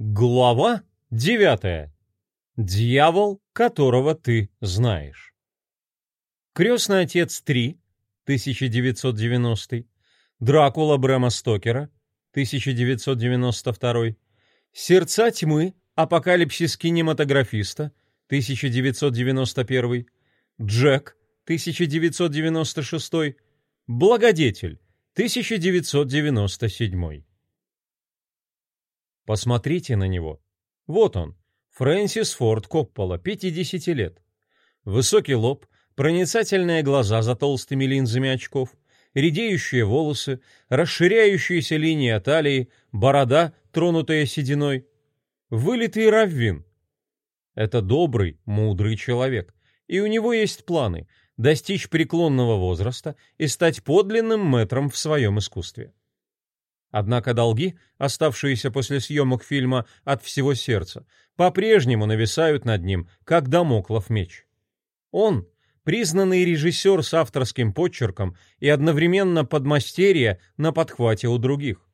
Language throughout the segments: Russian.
Глава девятая. Дьявол, которого ты знаешь. Крестный отец 3, 1990, Дракула Брэма Стокера, 1992, Сердца тьмы, Апокалипсис кинематографиста, 1991, Джек, 1996, Благодетель, 1997. Посмотрите на него. Вот он, Фрэнсис Форд Коппола, 50 лет. Высокий лоб, проницательные глаза за толстыми линзами очков, редеющие волосы, расширяющиеся линия талии, борода, тронутая сединой. Вылитый раввин. Это добрый, мудрый человек, и у него есть планы достичь преклонного возраста и стать подлинным мэтром в своем искусстве. Однако долги, оставшиеся после съемок фильма «От всего сердца», по-прежнему нависают над ним, как домоклов меч. Он — признанный режиссер с авторским подчерком и одновременно подмастерье на подхвате у других.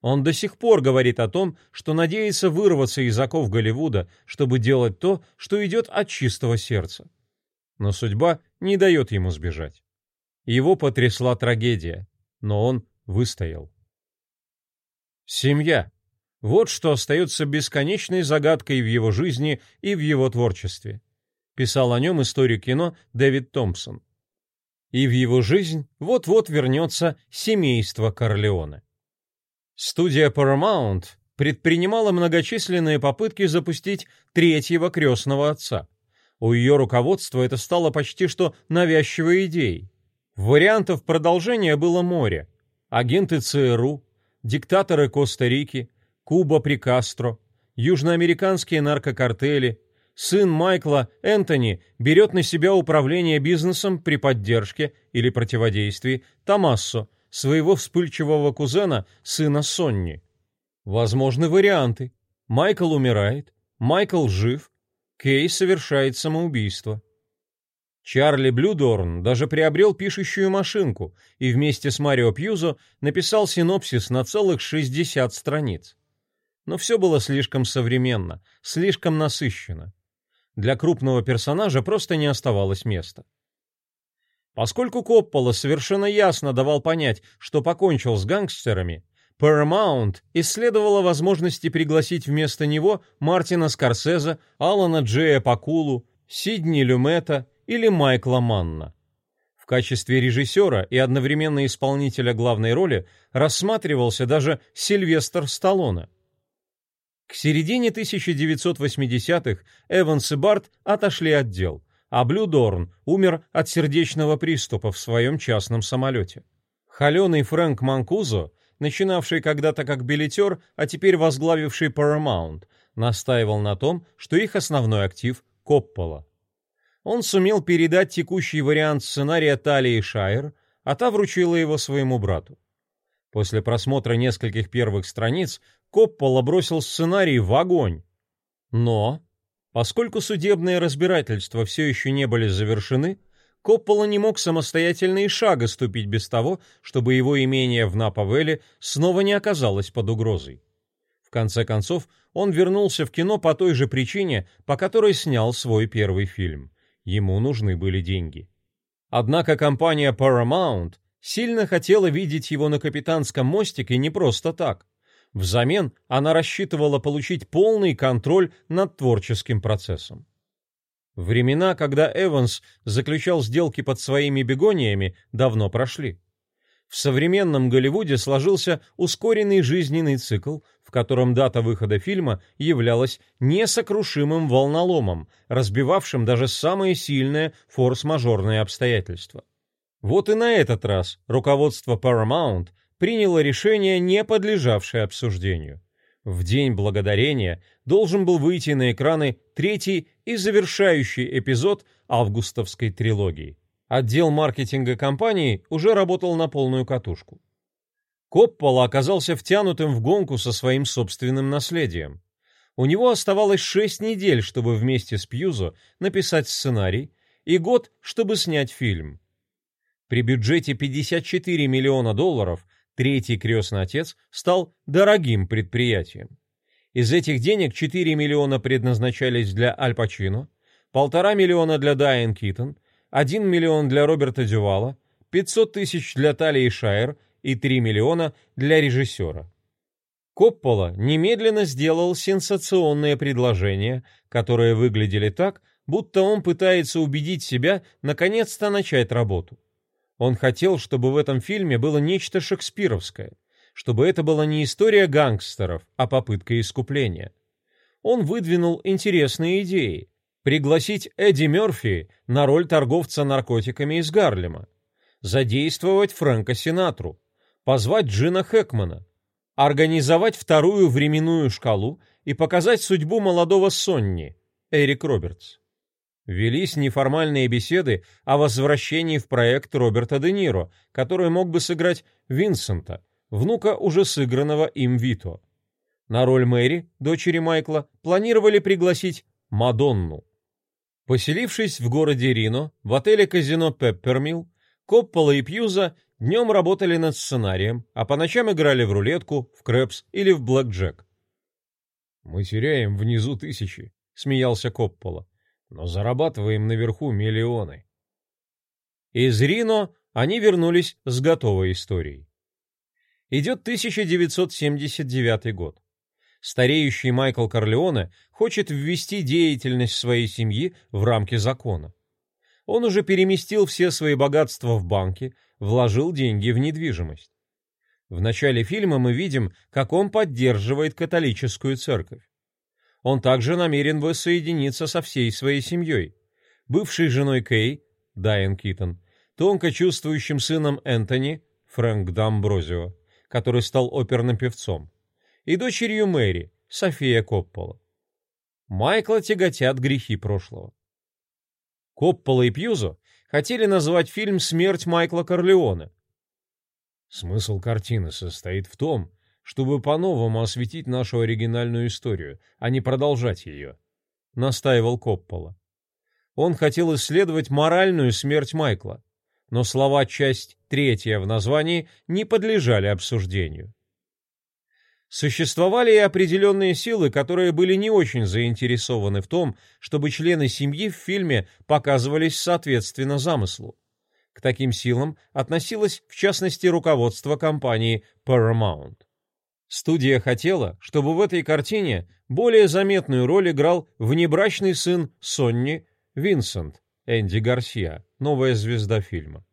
Он до сих пор говорит о том, что надеется вырваться из оков Голливуда, чтобы делать то, что идет от чистого сердца. Но судьба не дает ему сбежать. Его потрясла трагедия, но он выстоял. Семья. Вот что остается бесконечной загадкой в его жизни и в его творчестве. Писал о нем историк кино Дэвид Томпсон. И в его жизнь вот-вот вернется семейство Корлеоне. Студия Paramount предпринимала многочисленные попытки запустить третьего крестного отца. У ее руководства это стало почти что навязчивой идеей. Вариантов продолжения было море. Агенты ЦРУ, диктаторы Коста-Рики, Куба при Кастро, южноамериканские наркокартели, сын Майкла, Энтони, берет на себя управление бизнесом при поддержке или противодействии Томассо, своего вспыльчивого кузена, сына Сонни. Возможны варианты. Майкл умирает, Майкл жив, Кей совершает самоубийство. Чарли Блюдорн даже приобрел пишущую машинку и вместе с Марио Пьюзо написал синопсис на целых 60 страниц. Но все было слишком современно, слишком насыщенно. Для крупного персонажа просто не оставалось места. Поскольку Коппола совершенно ясно давал понять, что покончил с гангстерами, Paramount исследовала возможности пригласить вместо него Мартина Скорсезе, Алана Джея Пакулу, Сидни Люмета или Майкла Манна. В качестве режиссера и одновременно исполнителя главной роли рассматривался даже Сильвестр Сталлоне. К середине 1980-х Эванс и Барт отошли от дел, а Блю Дорн умер от сердечного приступа в своем частном самолете. Холеный Фрэнк Манкузо, начинавший когда-то как билетер, а теперь возглавивший Paramount, настаивал на том, что их основной актив — Коппола он сумел передать текущий вариант сценария Талии Шайер, а та вручила его своему брату. После просмотра нескольких первых страниц Коппола бросил сценарий в огонь. Но, поскольку судебные разбирательства все еще не были завершены, Коппола не мог самостоятельно и шага ступить без того, чтобы его имение в Напавеле снова не оказалось под угрозой. В конце концов, он вернулся в кино по той же причине, по которой снял свой первый фильм ему нужны были деньги. Однако компания Paramount сильно хотела видеть его на капитанском мостике не просто так. Взамен она рассчитывала получить полный контроль над творческим процессом. Времена, когда Эванс заключал сделки под своими бегониями, давно прошли. В современном Голливуде сложился ускоренный жизненный цикл, в котором дата выхода фильма являлась несокрушимым волноломом, разбивавшим даже самые сильные форс-мажорные обстоятельства. Вот и на этот раз руководство Paramount приняло решение, не подлежавшее обсуждению. В День Благодарения должен был выйти на экраны третий и завершающий эпизод августовской трилогии. Отдел маркетинга компании уже работал на полную катушку. Коппола оказался втянутым в гонку со своим собственным наследием. У него оставалось шесть недель, чтобы вместе с Пьюзо написать сценарий, и год, чтобы снять фильм. При бюджете 54 миллиона долларов третий крестный отец стал дорогим предприятием. Из этих денег 4 миллиона предназначались для Аль Пачино, полтора миллиона для Дайан Китон, 1 миллион для Роберта Дювала, 500 тысяч для Талии Шайер и 3 миллиона для режиссера. Коппола немедленно сделал сенсационные предложения, которые выглядели так, будто он пытается убедить себя наконец-то начать работу. Он хотел, чтобы в этом фильме было нечто шекспировское, чтобы это была не история гангстеров, а попытка искупления. Он выдвинул интересные идеи. Пригласить Эдди Мерфи на роль торговца наркотиками из Гарлема, задействовать Фрэнка Синатру, позвать Джина Хэкмана, организовать вторую временную шкалу и показать судьбу молодого Сонни, Эрик Робертс. Велись неформальные беседы о возвращении в проект Роберта Де Ниро, который мог бы сыграть Винсента, внука уже сыгранного им Вито. На роль Мэри, дочери Майкла, планировали пригласить Мадонну. Поселившись в городе Рино, в отеле-казино Пеппермилл, Коппола и Пьюза днем работали над сценарием, а по ночам играли в рулетку, в крэпс или в блэкджек. «Мы теряем внизу тысячи», — смеялся Коппола но зарабатываем наверху миллионы. Из Рино они вернулись с готовой историей. Идет 1979 год. Стареющий Майкл Корлеоне хочет ввести деятельность своей семьи в рамки закона. Он уже переместил все свои богатства в банки, вложил деньги в недвижимость. В начале фильма мы видим, как он поддерживает католическую церковь. Он также намерен воссоединиться со всей своей семьей. Бывшей женой Кей, Дайан Китон, тонко чувствующим сыном Энтони, Фрэнк Дамброзио, который стал оперным певцом, и дочерью Мэри, София Коппола. Майкла тяготят грехи прошлого. Коппола и Пьюзо хотели назвать фильм «Смерть Майкла Корлеоне». Смысл картины состоит в том, чтобы по-новому осветить нашу оригинальную историю, а не продолжать ее», — настаивал Коппола. Он хотел исследовать моральную смерть Майкла, но слова «часть третья» в названии не подлежали обсуждению. Существовали и определенные силы, которые были не очень заинтересованы в том, чтобы члены семьи в фильме показывались соответственно замыслу. К таким силам относилось, в частности, руководство компании Paramount. Студия хотела, чтобы в этой картине более заметную роль играл внебрачный сын Сонни Винсент Энди Гарсия, новая звезда фильма.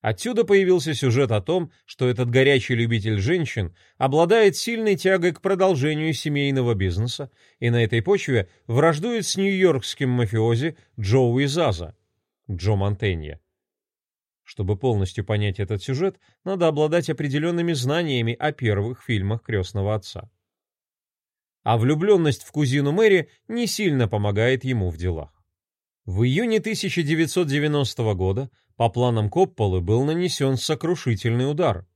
Отсюда появился сюжет о том, что этот горячий любитель женщин обладает сильной тягой к продолжению семейного бизнеса и на этой почве враждует с нью-йоркским мафиози Джоуи Заза, Джо Монтенья. Чтобы полностью понять этот сюжет, надо обладать определенными знаниями о первых фильмах «Крестного отца». А влюбленность в кузину Мэри не сильно помогает ему в делах. В июне 1990 года по планам Копполы был нанесен сокрушительный удар.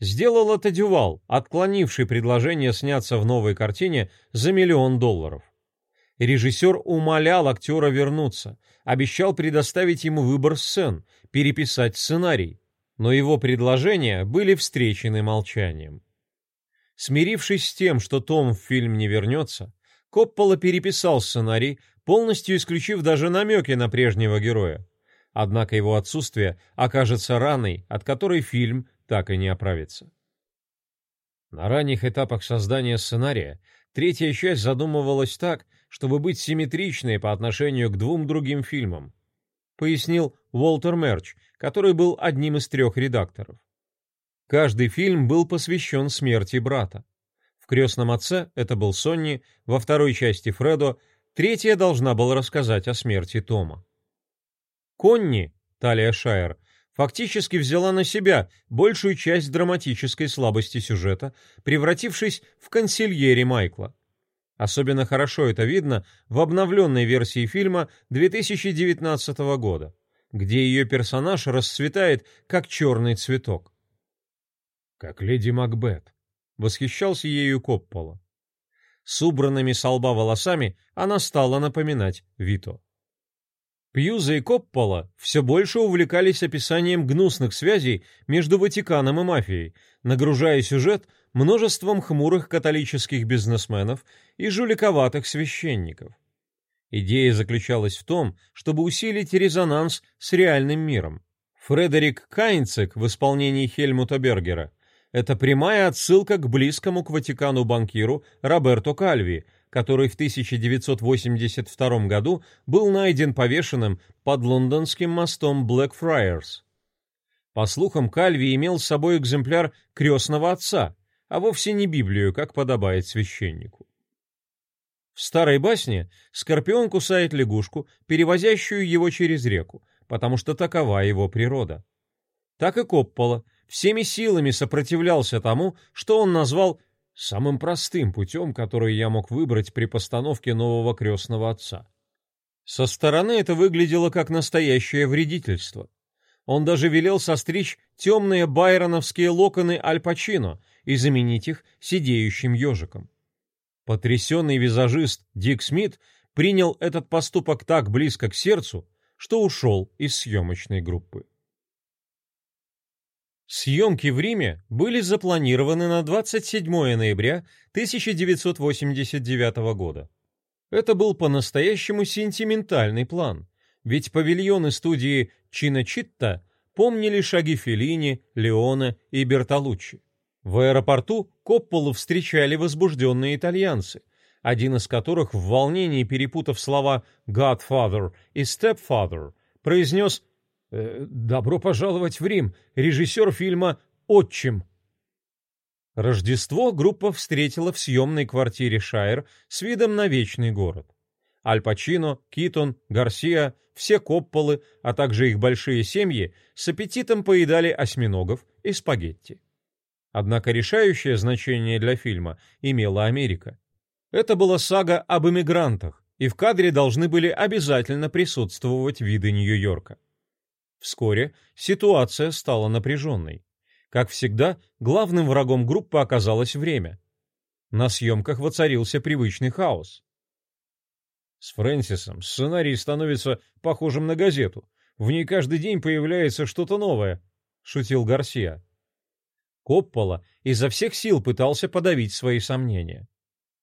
Сделал это Дювал, отклонивший предложение сняться в новой картине за миллион долларов. Режиссер умолял актера вернуться, обещал предоставить ему выбор сцен, переписать сценарий, но его предложения были встречены молчанием. Смирившись с тем, что Том в фильм не вернется, Коппола переписал сценарий, полностью исключив даже намеки на прежнего героя. Однако его отсутствие окажется раной, от которой фильм так и не оправится. На ранних этапах создания сценария третья часть задумывалась так, чтобы быть симметричной по отношению к двум другим фильмам, пояснил Уолтер Мерч, который был одним из трех редакторов. Каждый фильм был посвящен смерти брата. В «Крестном отце» это был Сонни, во второй части Фредо, третья должна была рассказать о смерти Тома. Конни, Талия Шайер, фактически взяла на себя большую часть драматической слабости сюжета, превратившись в консильери Майкла. Особенно хорошо это видно в обновленной версии фильма 2019 года, где ее персонаж расцветает, как черный цветок. «Как леди Макбет», — восхищался ею Коппола. С убранными со лба волосами она стала напоминать Вито. Пьюза и Коппола все больше увлекались описанием гнусных связей между Ватиканом и мафией, нагружая сюжет множеством хмурых католических бизнесменов и жуликоватых священников. Идея заключалась в том, чтобы усилить резонанс с реальным миром. Фредерик Кайнцек в исполнении Хельмута Бергера – это прямая отсылка к близкому к Ватикану банкиру Роберто Кальви – который в 1982 году был найден повешенным под лондонским мостом Блэкфрайерс. По слухам, Кальви имел с собой экземпляр крестного отца, а вовсе не Библию, как подобает священнику. В старой басне скорпион кусает лягушку, перевозящую его через реку, потому что такова его природа. Так и Коппола всеми силами сопротивлялся тому, что он назвал самым простым путем, который я мог выбрать при постановке нового крестного отца. Со стороны это выглядело как настоящее вредительство. Он даже велел состричь темные байроновские локоны Аль Пачино и заменить их сидеющим ежиком. Потрясенный визажист Дик Смит принял этот поступок так близко к сердцу, что ушел из съемочной группы. Съемки в Риме были запланированы на 27 ноября 1989 года. Это был по-настоящему сентиментальный план, ведь павильоны студии Чиночитта помнили шаги Феллини, Леона и Бертолуччи. В аэропорту Копполу встречали возбужденные итальянцы, один из которых в волнении перепутав слова «Godfather» и «Stepfather» произнес «Добро пожаловать в Рим», режиссер фильма «Отчим». Рождество группа встретила в съемной квартире Шайер с видом на вечный город. Аль Пачино, Китон, Гарсия, все Копполы, а также их большие семьи с аппетитом поедали осьминогов и спагетти. Однако решающее значение для фильма имела Америка. Это была сага об эмигрантах, и в кадре должны были обязательно присутствовать виды Нью-Йорка. Вскоре ситуация стала напряженной. Как всегда, главным врагом группы оказалось время. На съемках воцарился привычный хаос. С Фрэнсисом сценарий становится похожим на газету. В ней каждый день появляется что-то новое, шутил Гарсия. Коппола изо всех сил пытался подавить свои сомнения.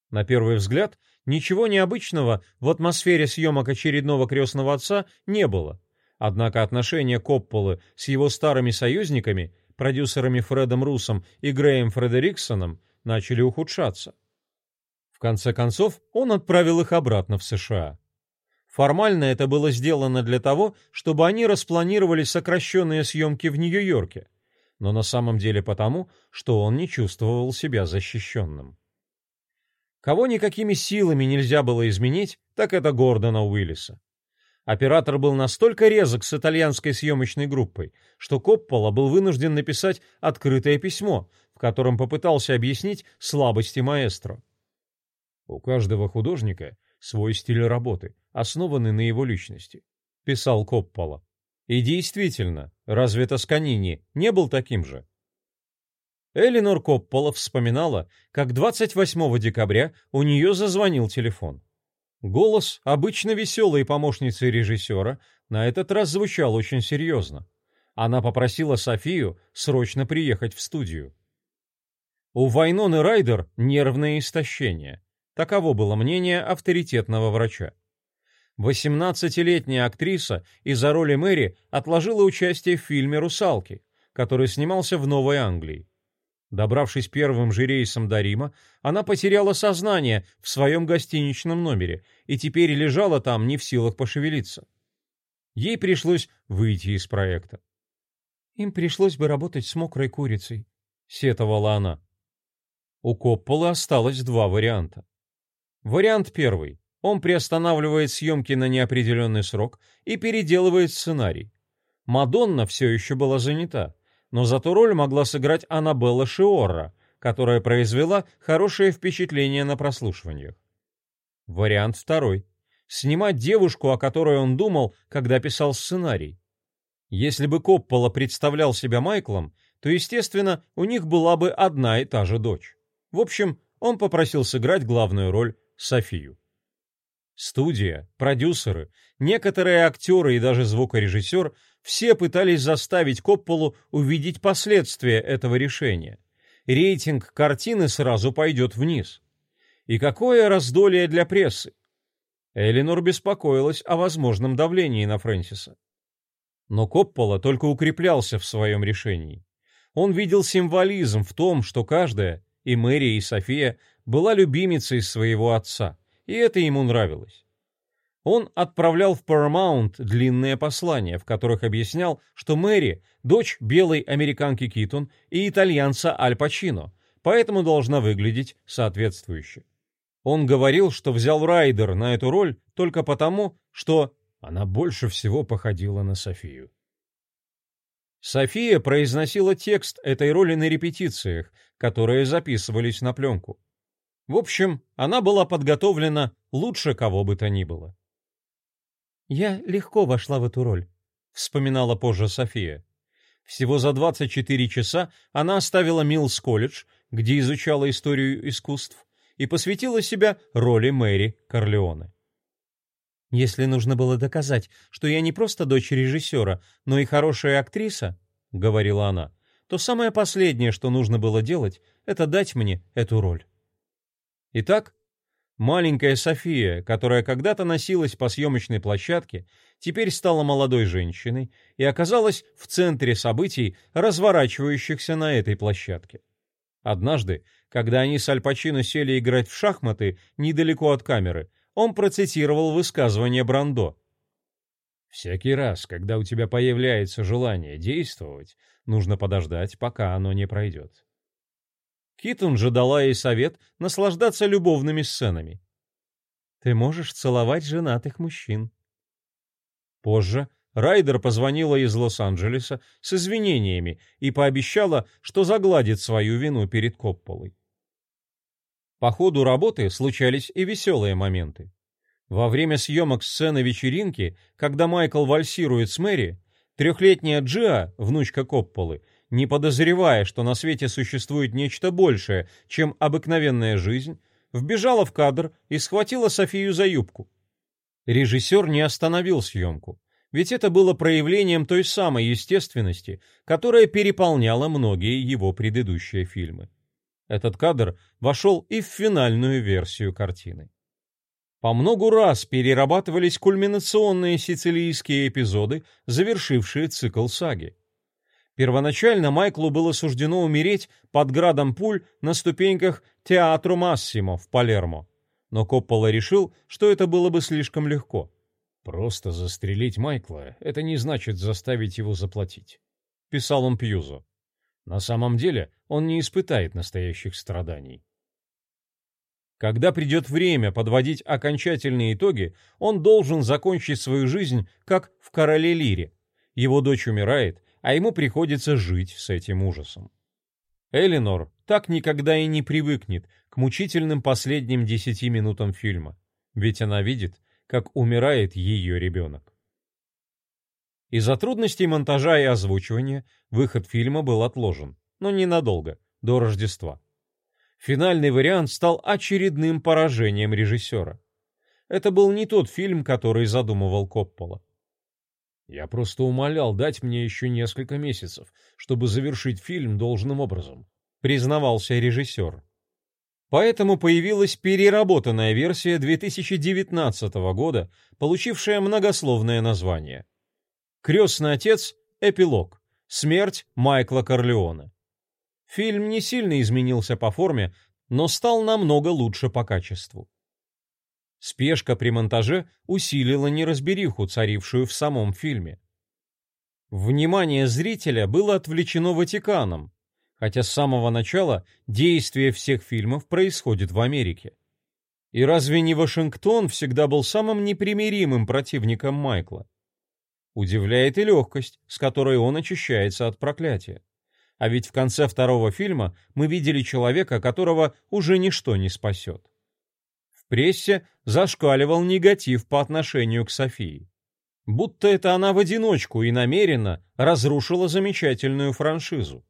На первый взгляд, ничего необычного в атмосфере съемок очередного крестного отца не было. Однако отношения Копполы с его старыми союзниками, продюсерами Фредом Русом и Греем Фредериксоном, начали ухудшаться. В конце концов, он отправил их обратно в США. Формально это было сделано для того, чтобы они распланировали сокращенные съемки в Нью-Йорке, но на самом деле потому, что он не чувствовал себя защищенным. Кого никакими силами нельзя было изменить, так это Гордона Уиллиса. Оператор был настолько резок с итальянской съемочной группой, что Коппола был вынужден написать открытое письмо, в котором попытался объяснить слабости маэстро. «У каждого художника свой стиль работы, основанный на его личности», — писал Коппола. И действительно, разве Тосканини не был таким же? Элинор Коппола вспоминала, как 28 декабря у нее зазвонил телефон. Голос, обычно веселой помощницы режиссера, на этот раз звучал очень серьезно. Она попросила Софию срочно приехать в студию. У Вайноны Райдер нервное истощение. Таково было мнение авторитетного врача. 18-летняя актриса из-за роли Мэри отложила участие в фильме «Русалки», который снимался в Новой Англии. Добравшись первым же рейсом до Рима, она потеряла сознание в своем гостиничном номере и теперь лежала там не в силах пошевелиться. Ей пришлось выйти из проекта. «Им пришлось бы работать с мокрой курицей», — сетовала она. У Копполы осталось два варианта. Вариант первый. Он приостанавливает съемки на неопределенный срок и переделывает сценарий. Мадонна все еще была занята но зато роль могла сыграть Аннабелла Шиорра, которая произвела хорошее впечатление на прослушиваниях. Вариант второй. Снимать девушку, о которой он думал, когда писал сценарий. Если бы Коппола представлял себя Майклом, то, естественно, у них была бы одна и та же дочь. В общем, он попросил сыграть главную роль Софию. Студия, продюсеры, некоторые актеры и даже звукорежиссер все пытались заставить Копполу увидеть последствия этого решения. Рейтинг картины сразу пойдет вниз. И какое раздолье для прессы! Элинор беспокоилась о возможном давлении на Фрэнсиса. Но Коппола только укреплялся в своем решении. Он видел символизм в том, что каждая, и Мэри, и София, была любимицей своего отца, и это ему нравилось. Он отправлял в Paramount длинные послания, в которых объяснял, что Мэри – дочь белой американки Китон и итальянца Аль Пачино, поэтому должна выглядеть соответствующе. Он говорил, что взял Райдер на эту роль только потому, что она больше всего походила на Софию. София произносила текст этой роли на репетициях, которые записывались на пленку. В общем, она была подготовлена лучше кого бы то ни было. «Я легко вошла в эту роль», — вспоминала позже София. Всего за 24 часа она оставила Милс-колледж, где изучала историю искусств, и посвятила себя роли Мэри Корлеоне. Если нужно было доказать, что я не просто дочь режиссера, но и хорошая актриса, — говорила она, — то самое последнее, что нужно было делать, это дать мне эту роль. Итак, маленькая София, которая когда-то носилась по съемочной площадке, теперь стала молодой женщиной и оказалась в центре событий, разворачивающихся на этой площадке. Однажды, когда они с Аль Пачино сели играть в шахматы недалеко от камеры, он процитировал высказывание Брандо. «Всякий раз, когда у тебя появляется желание действовать, нужно подождать, пока оно не пройдет». Китон же дала ей совет наслаждаться любовными сценами. «Ты можешь целовать женатых мужчин». Позже Райдер позвонила из Лос-Анджелеса с извинениями и пообещала, что загладит свою вину перед Копполой. По ходу работы случались и веселые моменты. Во время съемок сцены вечеринки, когда Майкл вальсирует с Мэри, трехлетняя Джиа, внучка Копполы, не подозревая, что на свете существует нечто большее, чем обыкновенная жизнь, вбежала в кадр и схватила Софию за юбку. Режиссер не остановил съемку ведь это было проявлением той самой естественности, которая переполняла многие его предыдущие фильмы. Этот кадр вошел и в финальную версию картины. По многу раз перерабатывались кульминационные сицилийские эпизоды, завершившие цикл саги. Первоначально Майклу было суждено умереть под градом пуль на ступеньках Театру Массимо в Палермо, но Коппола решил, что это было бы слишком легко. Просто застрелить Майкла — это не значит заставить его заплатить, — писал он Пьюзо. На самом деле он не испытает настоящих страданий. Когда придет время подводить окончательные итоги, он должен закончить свою жизнь, как в «Короле Лире». Его дочь умирает, а ему приходится жить с этим ужасом. Элинор так никогда и не привыкнет к мучительным последним десяти минутам фильма, ведь она видит, как умирает ее ребенок. Из-за трудностей монтажа и озвучивания выход фильма был отложен, но ненадолго, до Рождества. Финальный вариант стал очередным поражением режиссера. Это был не тот фильм, который задумывал Коппола. Я просто умолял дать мне еще несколько месяцев, чтобы завершить фильм должным образом, признавался режиссер. Поэтому появилась переработанная версия 2019 года, получившая многословное название. «Крестный отец. Эпилог. Смерть Майкла Корлеона». Фильм не сильно изменился по форме, но стал намного лучше по качеству. Спешка при монтаже усилила неразбериху, царившую в самом фильме. Внимание зрителя было отвлечено Ватиканом, хотя с самого начала действие всех фильмов происходит в Америке. И разве не Вашингтон всегда был самым непримиримым противником Майкла? Удивляет и легкость, с которой он очищается от проклятия. А ведь в конце второго фильма мы видели человека, которого уже ничто не спасет. В прессе зашкаливал негатив по отношению к Софии. Будто это она в одиночку и намеренно разрушила замечательную франшизу.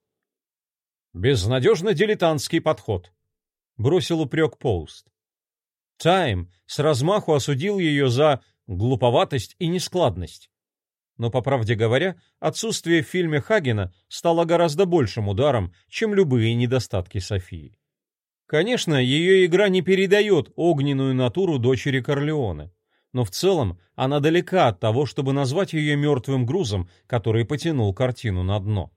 Безнадежно дилетантский подход. Бросил упрек Поуст. Time с размаху осудил ее за глуповатость и нескладность. Но, по правде говоря, отсутствие в фильме Хагена стало гораздо большим ударом, чем любые недостатки Софии. Конечно, ее игра не передает огненную натуру дочери Корлеоне, но в целом она далека от того, чтобы назвать ее мертвым грузом, который потянул картину на дно.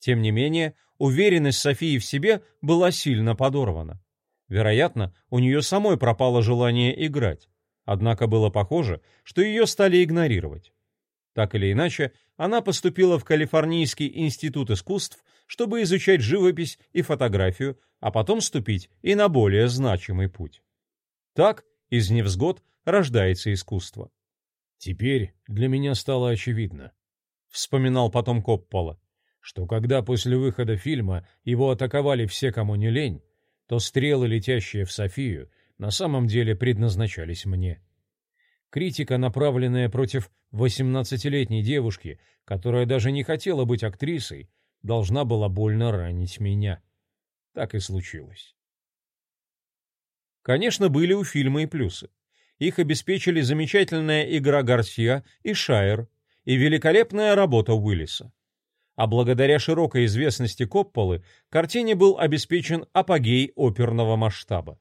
Тем не менее, уверенность Софии в себе была сильно подорвана. Вероятно, у нее самой пропало желание играть, однако было похоже, что ее стали игнорировать. Так или иначе, она поступила в Калифорнийский институт искусств, чтобы изучать живопись и фотографию, а потом ступить и на более значимый путь. Так из невзгод рождается искусство. Теперь для меня стало очевидно, вспоминал потом Коппола, что когда после выхода фильма его атаковали все, кому не лень, то стрелы, летящие в Софию, на самом деле предназначались мне. Критика, направленная против 18-летней девушки, которая даже не хотела быть актрисой, должна была больно ранить меня. Так и случилось. Конечно, были у фильма и плюсы. Их обеспечили замечательная игра Гарсия и Шайер и великолепная работа Уиллиса. А благодаря широкой известности Копполы картине был обеспечен апогей оперного масштаба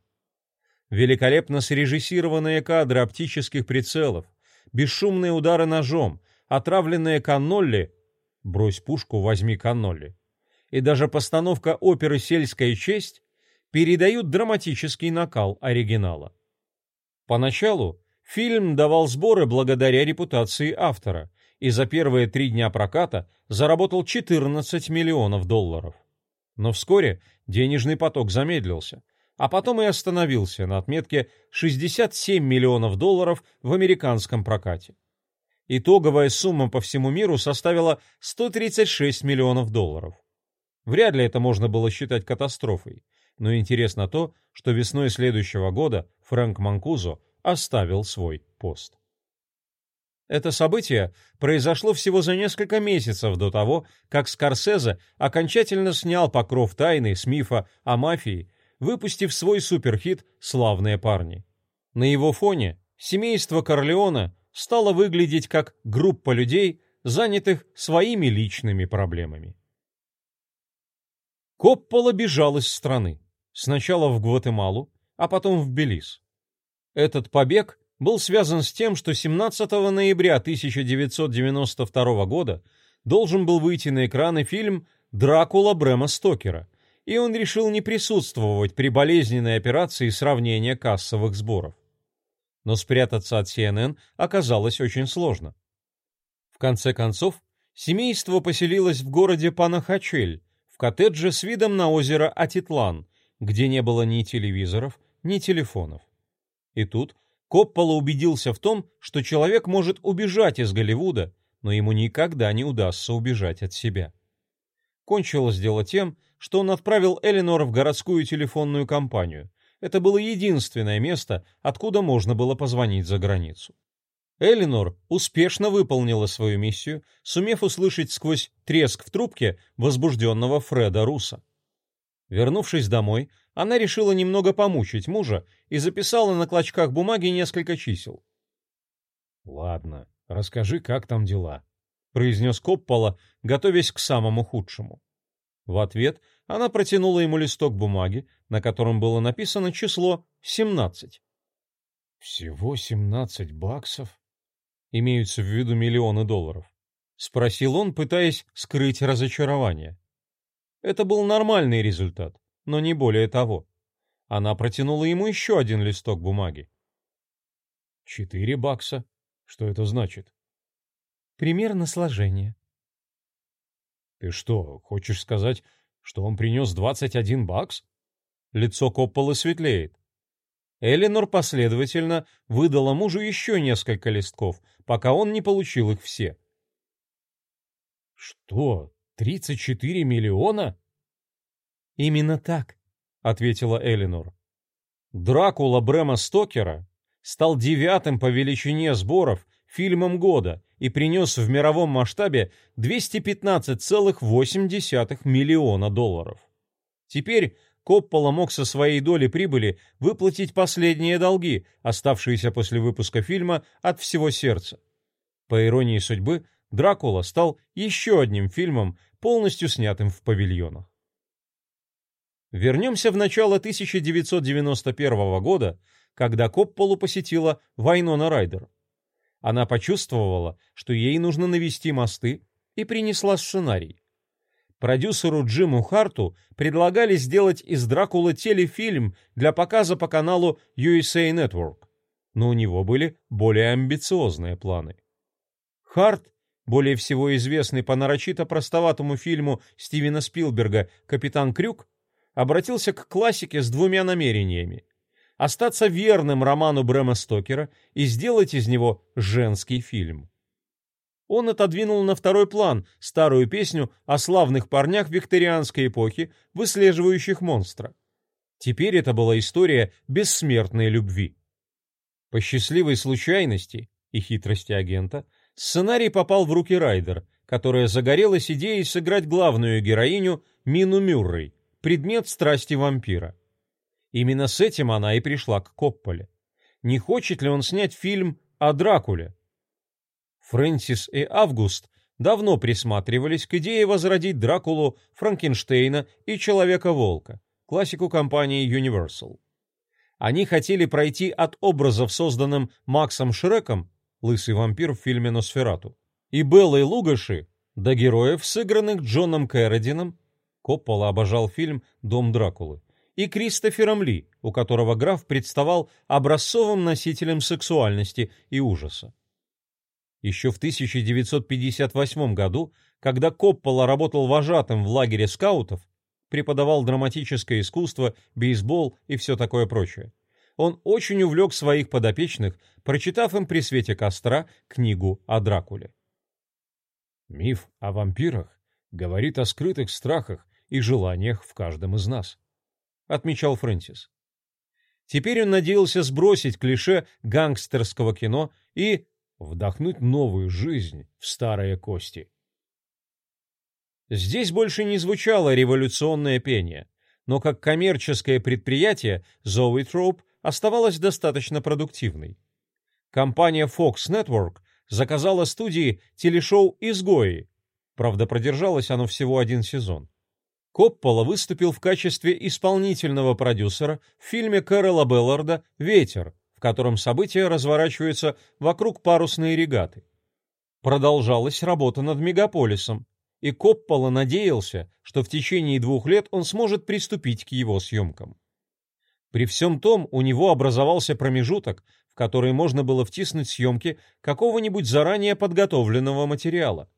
великолепно срежиссированные кадры оптических прицелов, бесшумные удары ножом, отравленные каннолли «брось пушку, возьми каннолли» и даже постановка оперы «Сельская честь» передают драматический накал оригинала. Поначалу фильм давал сборы благодаря репутации автора и за первые три дня проката заработал 14 миллионов долларов. Но вскоре денежный поток замедлился – а потом и остановился на отметке 67 миллионов долларов в американском прокате. Итоговая сумма по всему миру составила 136 миллионов долларов. Вряд ли это можно было считать катастрофой, но интересно то, что весной следующего года Фрэнк Манкузо оставил свой пост. Это событие произошло всего за несколько месяцев до того, как Скорсезе окончательно снял покров тайны с мифа о мафии выпустив свой суперхит «Славные парни». На его фоне семейство Корлеона стало выглядеть как группа людей, занятых своими личными проблемами. Коппола бежал из страны. Сначала в Гватемалу, а потом в Белиз. Этот побег был связан с тем, что 17 ноября 1992 года должен был выйти на экраны фильм «Дракула» Брэма Стокера, и он решил не присутствовать при болезненной операции сравнения кассовых сборов. Но спрятаться от CNN оказалось очень сложно. В конце концов, семейство поселилось в городе Панахачель, в коттедже с видом на озеро Атитлан, где не было ни телевизоров, ни телефонов. И тут Коппола убедился в том, что человек может убежать из Голливуда, но ему никогда не удастся убежать от себя. Кончилось дело тем, что он отправил Эленор в городскую телефонную компанию. Это было единственное место, откуда можно было позвонить за границу. Эленор успешно выполнила свою миссию, сумев услышать сквозь треск в трубке возбужденного Фреда Руса. Вернувшись домой, она решила немного помучить мужа и записала на клочках бумаги несколько чисел. «Ладно, расскажи, как там дела», — произнес Коппола, готовясь к самому худшему. В ответ она протянула ему листок бумаги, на котором было написано число 17. «Всего 17 баксов?» «Имеются в виду миллионы долларов», — спросил он, пытаясь скрыть разочарование. Это был нормальный результат, но не более того. Она протянула ему еще один листок бумаги. «Четыре бакса? Что это значит?» «Примерно сложение», «Ты что, хочешь сказать, что он принес 21 бакс?» Лицо Копполы светлеет. Эленор последовательно выдала мужу еще несколько листков, пока он не получил их все. «Что, 34 миллиона?» «Именно так», — ответила Эленор. Дракула Брэма Стокера стал девятым по величине сборов фильмом года и принес в мировом масштабе 215,8 миллиона долларов. Теперь Коппола мог со своей доли прибыли выплатить последние долги, оставшиеся после выпуска фильма от всего сердца. По иронии судьбы, Дракула стал еще одним фильмом, полностью снятым в павильонах. Вернемся в начало 1991 года, когда Копполу посетила Вайнона Райдер. Она почувствовала, что ей нужно навести мосты, и принесла сценарий. Продюсеру Джиму Харту предлагали сделать из Дракулы телефильм для показа по каналу USA Network, но у него были более амбициозные планы. Харт, более всего известный по нарочито простоватому фильму Стивена Спилберга «Капитан Крюк», обратился к классике с двумя намерениями – остаться верным роману Брэма Стокера и сделать из него женский фильм. Он отодвинул на второй план старую песню о славных парнях викторианской эпохи, выслеживающих монстра. Теперь это была история бессмертной любви. По счастливой случайности и хитрости агента сценарий попал в руки Райдер, которая загорелась идеей сыграть главную героиню Мину Мюррей, предмет страсти вампира. Именно с этим она и пришла к Копполе. Не хочет ли он снять фильм о Дракуле? Фрэнсис и Август давно присматривались к идее возродить Дракулу, Франкенштейна и Человека-волка, классику компании Universal. Они хотели пройти от образов, созданным Максом Шреком, лысый вампир в фильме «Носферату», и Беллой Лугаши, до героев, сыгранных Джоном Кэрридином, Коппола обожал фильм «Дом Дракулы», и Кристофером Ли, у которого граф представал образцовым носителем сексуальности и ужаса. Еще в 1958 году, когда Коппола работал вожатым в лагере скаутов, преподавал драматическое искусство, бейсбол и все такое прочее. Он очень увлек своих подопечных, прочитав им при свете костра книгу о Дракуле. Миф о вампирах говорит о скрытых страхах и желаниях в каждом из нас, отмечал Фрэнсис. Теперь он надеялся сбросить клише гангстерского кино и вдохнуть новую жизнь в старые кости. Здесь больше не звучало революционное пение, но как коммерческое предприятие Zoetrope оставалось достаточно продуктивной. Компания Fox Network заказала студии телешоу «Изгои», правда, продержалось оно всего один сезон. Коппола выступил в качестве исполнительного продюсера в фильме Кэрола Белларда «Ветер», котором события разворачиваются вокруг парусной регаты. Продолжалась работа над мегаполисом, и Коппола надеялся, что в течение двух лет он сможет приступить к его съемкам. При всем том у него образовался промежуток, в который можно было втиснуть съемки какого-нибудь заранее подготовленного материала.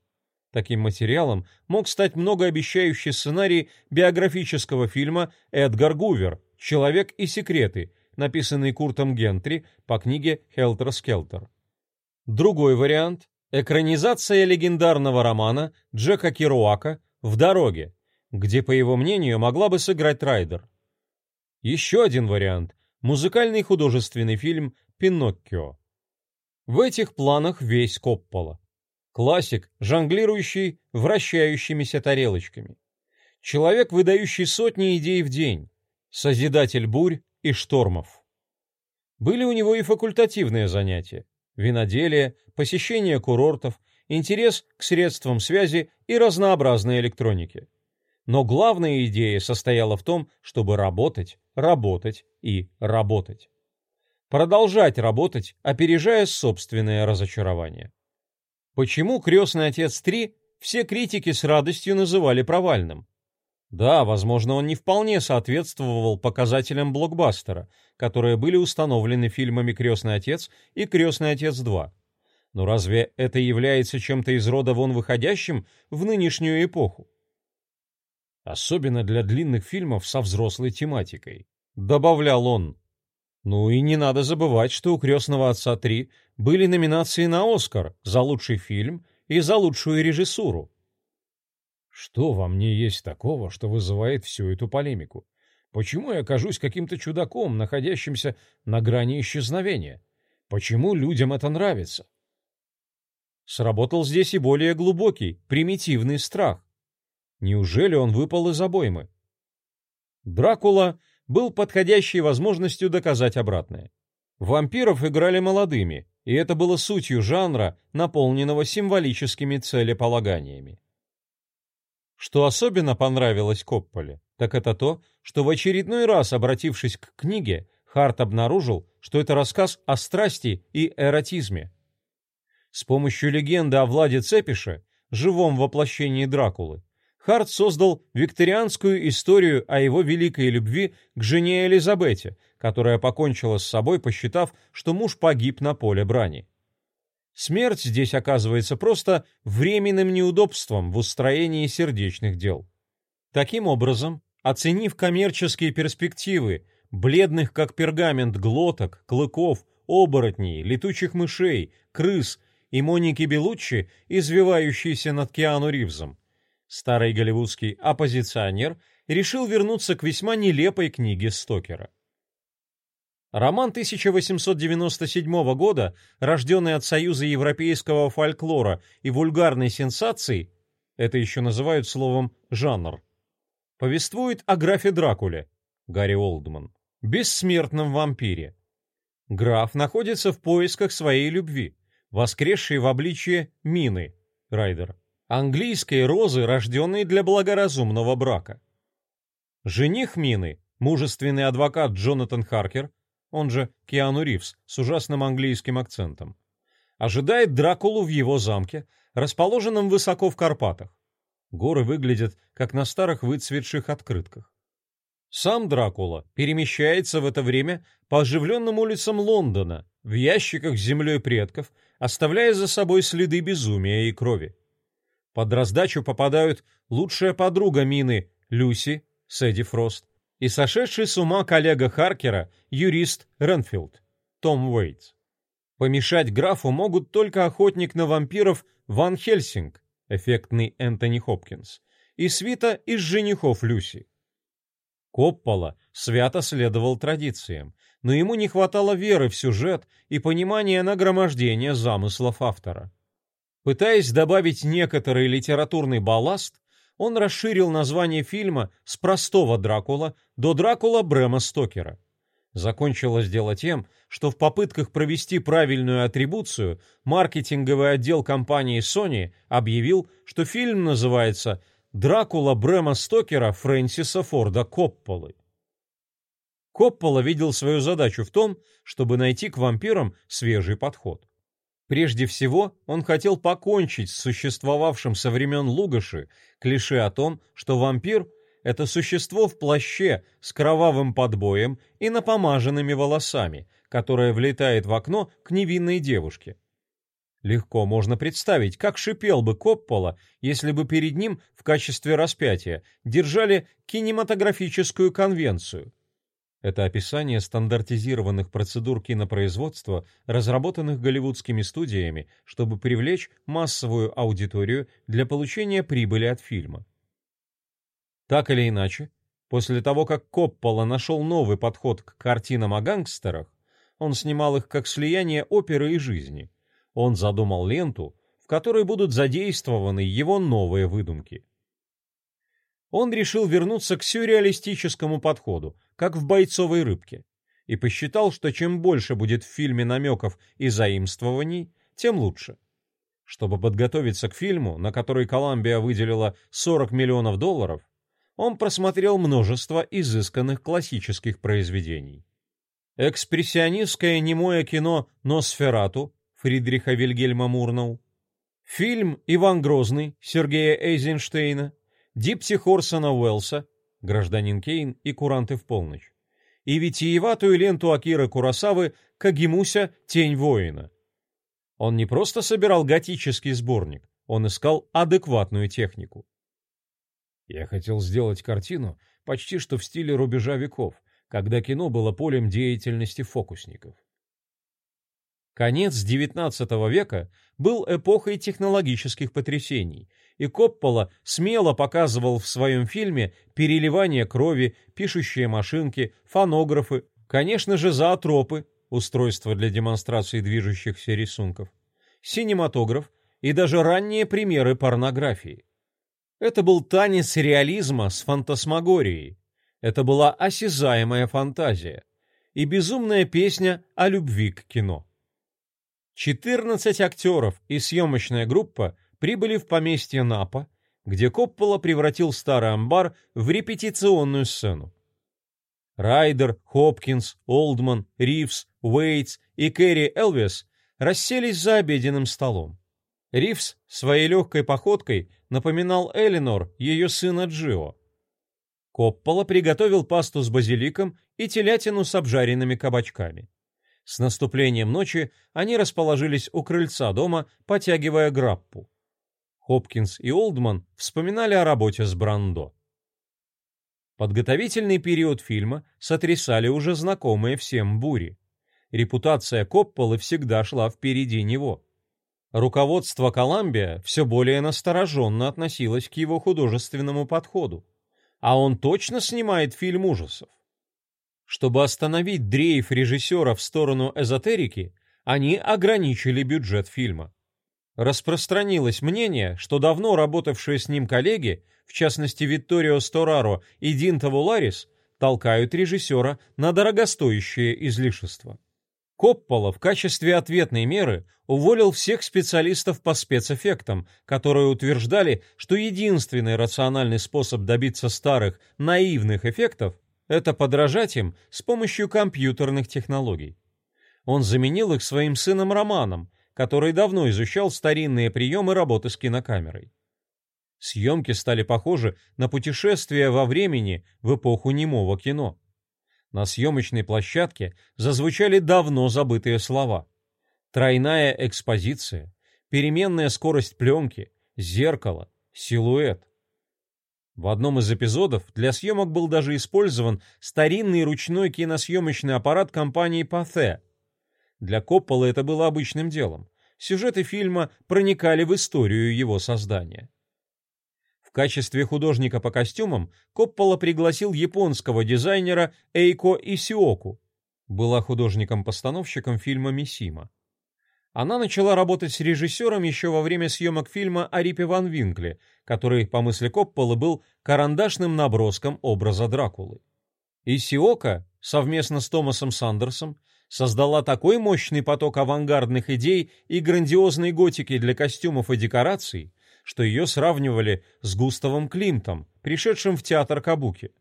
Таким материалом мог стать многообещающий сценарий биографического фильма «Эдгар Гувер. Человек и секреты», написанный Куртом Гентри по книге «Хелтер-скелтер». Другой вариант – экранизация легендарного романа Джека Керуака «В дороге», где, по его мнению, могла бы сыграть Райдер. Еще один вариант – музыкальный художественный фильм «Пиноккио». В этих планах весь Коппола. Классик, жонглирующий вращающимися тарелочками. Человек, выдающий сотни идей в день. Созидатель бурь и штормов. Были у него и факультативные занятия – виноделие, посещение курортов, интерес к средствам связи и разнообразной электронике. Но главная идея состояла в том, чтобы работать, работать и работать. Продолжать работать, опережая собственное разочарование. Почему «Крестный отец 3» все критики с радостью называли провальным? Да, возможно, он не вполне соответствовал показателям блокбастера, которые были установлены фильмами «Крестный отец» и «Крестный отец 2». Но разве это является чем-то из рода вон выходящим в нынешнюю эпоху? Особенно для длинных фильмов со взрослой тематикой, добавлял он. Ну и не надо забывать, что у «Крестного отца 3» были номинации на «Оскар» за лучший фильм и за лучшую режиссуру. Что во мне есть такого, что вызывает всю эту полемику? Почему я кажусь каким-то чудаком, находящимся на грани исчезновения? Почему людям это нравится? Сработал здесь и более глубокий, примитивный страх. Неужели он выпал из обоймы? Дракула был подходящей возможностью доказать обратное. Вампиров играли молодыми, и это было сутью жанра, наполненного символическими целеполаганиями. Что особенно понравилось Копполе, так это то, что в очередной раз, обратившись к книге, Харт обнаружил, что это рассказ о страсти и эротизме. С помощью легенды о Владе Цепише, живом воплощении Дракулы, Харт создал викторианскую историю о его великой любви к жене Элизабете, которая покончила с собой, посчитав, что муж погиб на поле брани. Смерть здесь оказывается просто временным неудобством в устроении сердечных дел. Таким образом, оценив коммерческие перспективы бледных как пергамент глоток, клыков, оборотней, летучих мышей, крыс и Моники Белуччи, извивающейся над Киану Ривзом, Старый голливудский оппозиционер решил вернуться к весьма нелепой книге Стокера. Роман 1897 года, рожденный от союза европейского фольклора и вульгарной сенсации, это еще называют словом «жанр», повествует о графе Дракуле, Гарри Олдман, бессмертном вампире. Граф находится в поисках своей любви, воскресшей в обличье Мины, Райдер английской розы, рожденной для благоразумного брака. Жених Мины, мужественный адвокат Джонатан Харкер, он же Киану Ривз с ужасным английским акцентом, ожидает Дракулу в его замке, расположенном высоко в Карпатах. Горы выглядят как на старых выцветших открытках. Сам Дракула перемещается в это время по оживленным улицам Лондона в ящиках с землей предков, оставляя за собой следы безумия и крови. Под раздачу попадают лучшая подруга Мины Люси, Сэдди Фрост, и сошедший с ума коллега Харкера, юрист Ренфилд, Том Уэйтс. Помешать графу могут только охотник на вампиров Ван Хельсинг, эффектный Энтони Хопкинс, и свита из женихов Люси. Коппола свято следовал традициям, но ему не хватало веры в сюжет и понимания нагромождения замыслов автора. Пытаясь добавить некоторый литературный балласт, он расширил название фильма с простого Дракула до Дракула Брэма Стокера. Закончилось дело тем, что в попытках провести правильную атрибуцию маркетинговый отдел компании Sony объявил, что фильм называется «Дракула Брэма Стокера Фрэнсиса Форда Копполы». Коппола видел свою задачу в том, чтобы найти к вампирам свежий подход. Прежде всего, он хотел покончить с существовавшим со времен Лугаши клише о том, что вампир — это существо в плаще с кровавым подбоем и напомаженными волосами, которое влетает в окно к невинной девушке. Легко можно представить, как шипел бы Коппола, если бы перед ним в качестве распятия держали кинематографическую конвенцию — это описание стандартизированных процедур кинопроизводства, разработанных голливудскими студиями, чтобы привлечь массовую аудиторию для получения прибыли от фильма. Так или иначе, после того, как Коппола нашел новый подход к картинам о гангстерах, он снимал их как слияние оперы и жизни. Он задумал ленту, в которой будут задействованы его новые выдумки он решил вернуться к сюрреалистическому подходу, как в «Бойцовой рыбке», и посчитал, что чем больше будет в фильме намеков и заимствований, тем лучше. Чтобы подготовиться к фильму, на который Коламбия выделила 40 миллионов долларов, он просмотрел множество изысканных классических произведений. Экспрессионистское немое кино «Носферату» Фридриха Вильгельма Мурнау, фильм «Иван Грозный» Сергея Эйзенштейна, Дипси Хорсона Уэллса, гражданин Кейн и куранты в полночь, и витиеватую ленту Акира Курасавы «Кагимуся. Тень воина». Он не просто собирал готический сборник, он искал адекватную технику. Я хотел сделать картину почти что в стиле рубежа веков, когда кино было полем деятельности фокусников. Конец XIX века был эпохой технологических потрясений, и Коппола смело показывал в своем фильме переливание крови, пишущие машинки, фонографы, конечно же, зоотропы, устройства для демонстрации движущихся рисунков, синематограф и даже ранние примеры порнографии. Это был танец реализма с фантасмагорией. Это была осязаемая фантазия и безумная песня о любви к кино. 14 актеров и съемочная группа прибыли в поместье Напа, где Коппола превратил старый амбар в репетиционную сцену. Райдер, Хопкинс, Олдман, Ривз, Уэйтс и Кэрри Элвис расселись за обеденным столом. Ривз своей легкой походкой напоминал Элинор, ее сына Джио. Коппола приготовил пасту с базиликом и телятину с обжаренными кабачками. С наступлением ночи они расположились у крыльца дома, потягивая граппу. Хопкинс и Олдман вспоминали о работе с Брандо. Подготовительный период фильма сотрясали уже знакомые всем бури. Репутация Копполы всегда шла впереди него. Руководство Коламбия все более настороженно относилось к его художественному подходу. А он точно снимает фильм ужасов. Чтобы остановить дрейф режиссера в сторону эзотерики, они ограничили бюджет фильма. Распространилось мнение, что давно работавшие с ним коллеги, в частности Витторио Стораро и Динто Вуларис, толкают режиссера на дорогостоящее излишество. Коппола в качестве ответной меры уволил всех специалистов по спецэффектам, которые утверждали, что единственный рациональный способ добиться старых, наивных эффектов – это подражать им с помощью компьютерных технологий. Он заменил их своим сыном Романом, который давно изучал старинные приемы работы с кинокамерой. Съемки стали похожи на путешествия во времени в эпоху немого кино. На съемочной площадке зазвучали давно забытые слова. Тройная экспозиция, переменная скорость пленки, зеркало, силуэт. В одном из эпизодов для съемок был даже использован старинный ручной киносъемочный аппарат компании Pathé, для Коппола это было обычным делом. Сюжеты фильма проникали в историю его создания. В качестве художника по костюмам Коппола пригласил японского дизайнера Эйко Исиоку. Была художником-постановщиком фильма «Мисима». Она начала работать с режиссером еще во время съемок фильма о Рипе Ван Винкле, который, по мысли Копполы, был карандашным наброском образа Дракулы. Исиока совместно с Томасом Сандерсом создала такой мощный поток авангардных идей и грандиозной готики для костюмов и декораций, что ее сравнивали с Густавом Климтом, пришедшим в театр Кабуки.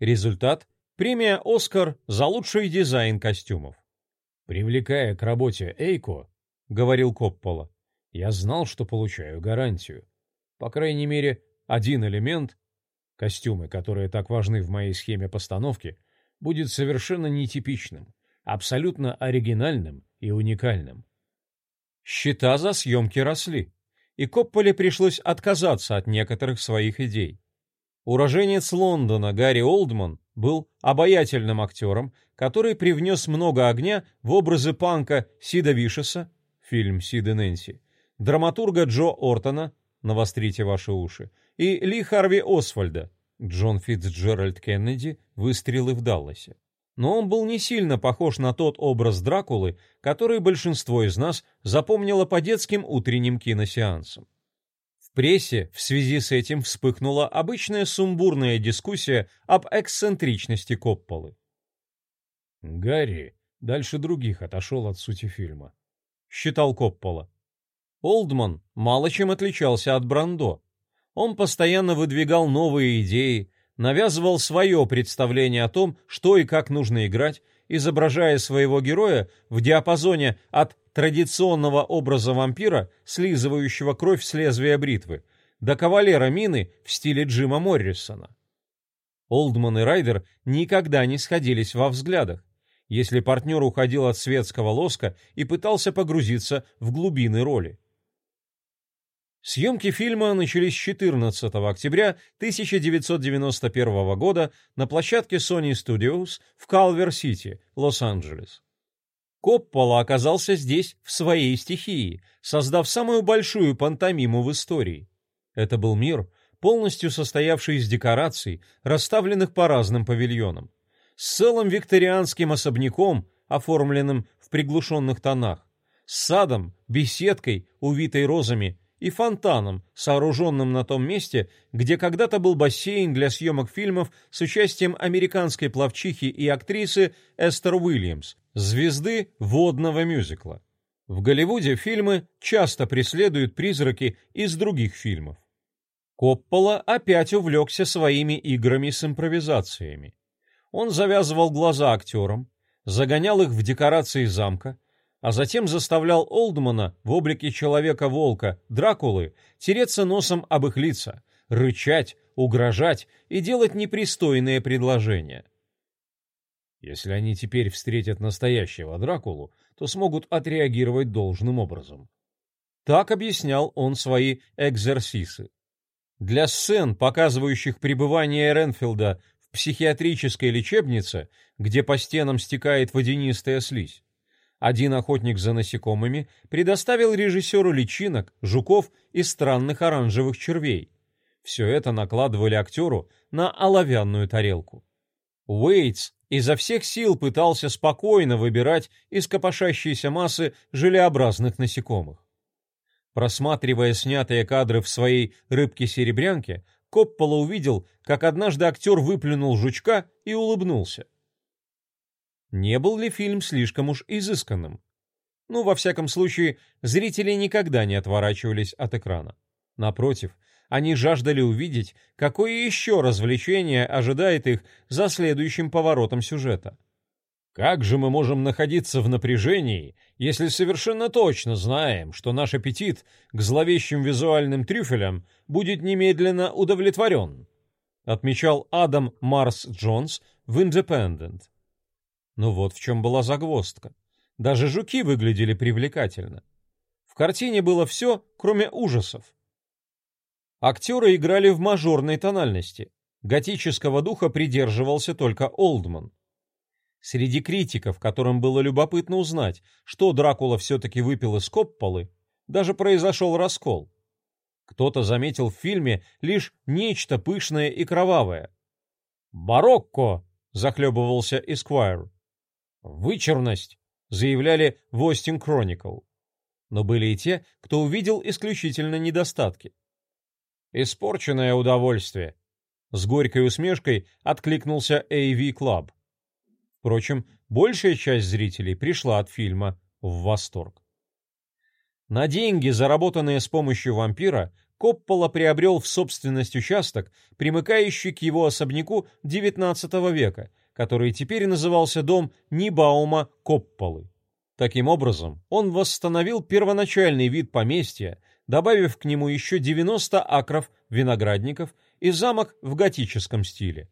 Результат – премия «Оскар» за лучший дизайн костюмов. «Привлекая к работе Эйко», — говорил Коппола, — «я знал, что получаю гарантию. По крайней мере, один элемент — костюмы, которые так важны в моей схеме постановки — будет совершенно нетипичным, абсолютно оригинальным и уникальным. Счета за съемки росли, и Копполе пришлось отказаться от некоторых своих идей. Уроженец Лондона Гарри Олдман был обаятельным актером, который привнес много огня в образы панка Сида Вишеса, фильм «Сид и Нэнси», драматурга Джо Ортона, навострите ваши уши, и Ли Харви Освальда, Джон Фитцджеральд Кеннеди, выстрелы в Далласе но он был не сильно похож на тот образ Дракулы, который большинство из нас запомнило по детским утренним киносеансам. В прессе в связи с этим вспыхнула обычная сумбурная дискуссия об эксцентричности Копполы. Гарри дальше других отошел от сути фильма, считал Коппола. Олдман мало чем отличался от Брандо. Он постоянно выдвигал новые идеи, навязывал свое представление о том, что и как нужно играть, изображая своего героя в диапазоне от традиционного образа вампира, слизывающего кровь с лезвия бритвы, до кавалера мины в стиле Джима Моррисона. Олдман и Райдер никогда не сходились во взглядах, если партнер уходил от светского лоска и пытался погрузиться в глубины роли. Съемки фильма начались 14 октября 1991 года на площадке Sony Studios в Калвер-Сити, Лос-Анджелес. Коппола оказался здесь в своей стихии, создав самую большую пантомиму в истории. Это был мир, полностью состоявший из декораций, расставленных по разным павильонам, с целым викторианским особняком, оформленным в приглушенных тонах, с садом, беседкой, увитой розами, и фонтаном, сооруженным на том месте, где когда-то был бассейн для съемок фильмов с участием американской пловчихи и актрисы Эстер Уильямс, звезды водного мюзикла. В Голливуде фильмы часто преследуют призраки из других фильмов. Коппола опять увлекся своими играми с импровизациями. Он завязывал глаза актерам, загонял их в декорации замка, а затем заставлял Олдмана в облике Человека-волка, Дракулы, тереться носом об их лица, рычать, угрожать и делать непристойные предложения. Если они теперь встретят настоящего Дракулу, то смогут отреагировать должным образом. Так объяснял он свои экзерсисы. Для сцен, показывающих пребывание Ренфилда в психиатрической лечебнице, где по стенам стекает водянистая слизь, один охотник за насекомыми предоставил режиссеру личинок, жуков и странных оранжевых червей. Все это накладывали актеру на оловянную тарелку. Уэйтс изо всех сил пытался спокойно выбирать из копошащейся массы желеобразных насекомых. Просматривая снятые кадры в своей «рыбке-серебрянке», Коппола увидел, как однажды актер выплюнул жучка и улыбнулся. Не был ли фильм слишком уж изысканным? Ну, во всяком случае, зрители никогда не отворачивались от экрана. Напротив, они жаждали увидеть, какое еще развлечение ожидает их за следующим поворотом сюжета. Как же мы можем находиться в напряжении, если совершенно точно знаем, что наш аппетит к зловещим визуальным трюфелям будет немедленно удовлетворен? Отмечал Адам Марс Джонс в Independent. Но вот в чем была загвоздка. Даже жуки выглядели привлекательно. В картине было все, кроме ужасов. Актеры играли в мажорной тональности. Готического духа придерживался только Олдман. Среди критиков, которым было любопытно узнать, что Дракула все-таки выпил из Копполы, даже произошел раскол. Кто-то заметил в фильме лишь нечто пышное и кровавое. «Барокко!» — захлебывался Эсквайр. «Вычурность», — заявляли в Остин Chronicle. Но были и те, кто увидел исключительно недостатки. «Испорченное удовольствие», — с горькой усмешкой откликнулся AV Club. Впрочем, большая часть зрителей пришла от фильма в восторг. На деньги, заработанные с помощью вампира, Коппола приобрел в собственность участок, примыкающий к его особняку XIX века, который теперь назывался дом Нибаума Копполы. Таким образом, он восстановил первоначальный вид поместья, добавив к нему еще 90 акров виноградников и замок в готическом стиле.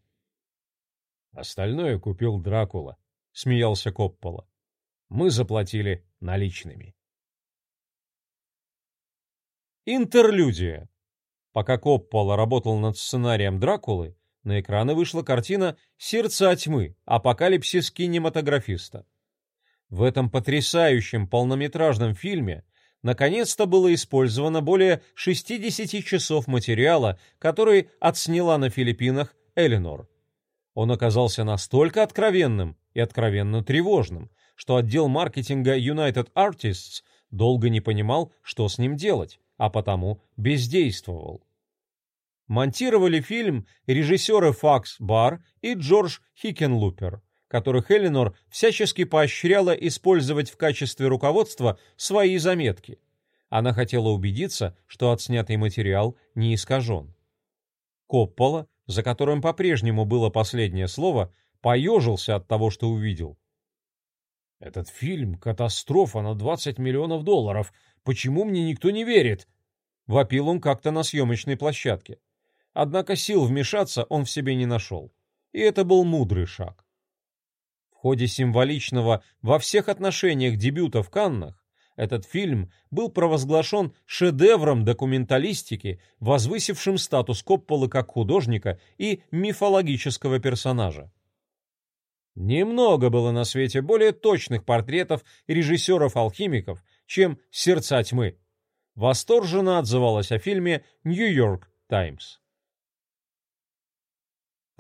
«Остальное купил Дракула», — смеялся Коппола. «Мы заплатили наличными». Интерлюдия. Пока Коппола работал над сценарием Дракулы, на экраны вышла картина «Сердца тьмы. Апокалипсис кинематографиста». В этом потрясающем полнометражном фильме наконец-то было использовано более 60 часов материала, который отсняла на Филиппинах Эленор. Он оказался настолько откровенным и откровенно тревожным, что отдел маркетинга United Artists долго не понимал, что с ним делать, а потому бездействовал монтировали фильм режиссеры Факс Бар и Джордж Хикенлупер, которых Эленор всячески поощряла использовать в качестве руководства свои заметки. Она хотела убедиться, что отснятый материал не искажен. Коппола, за которым по-прежнему было последнее слово, поежился от того, что увидел. «Этот фильм — катастрофа на 20 миллионов долларов. Почему мне никто не верит?» Вопил он как-то на съемочной площадке. Однако сил вмешаться он в себе не нашел. И это был мудрый шаг. В ходе символичного во всех отношениях дебюта в Каннах этот фильм был провозглашен шедевром документалистики, возвысившим статус Копполы как художника и мифологического персонажа. Немного было на свете более точных портретов режиссеров-алхимиков, чем «Сердца тьмы». Восторженно отзывалась о фильме «Нью-Йорк Таймс».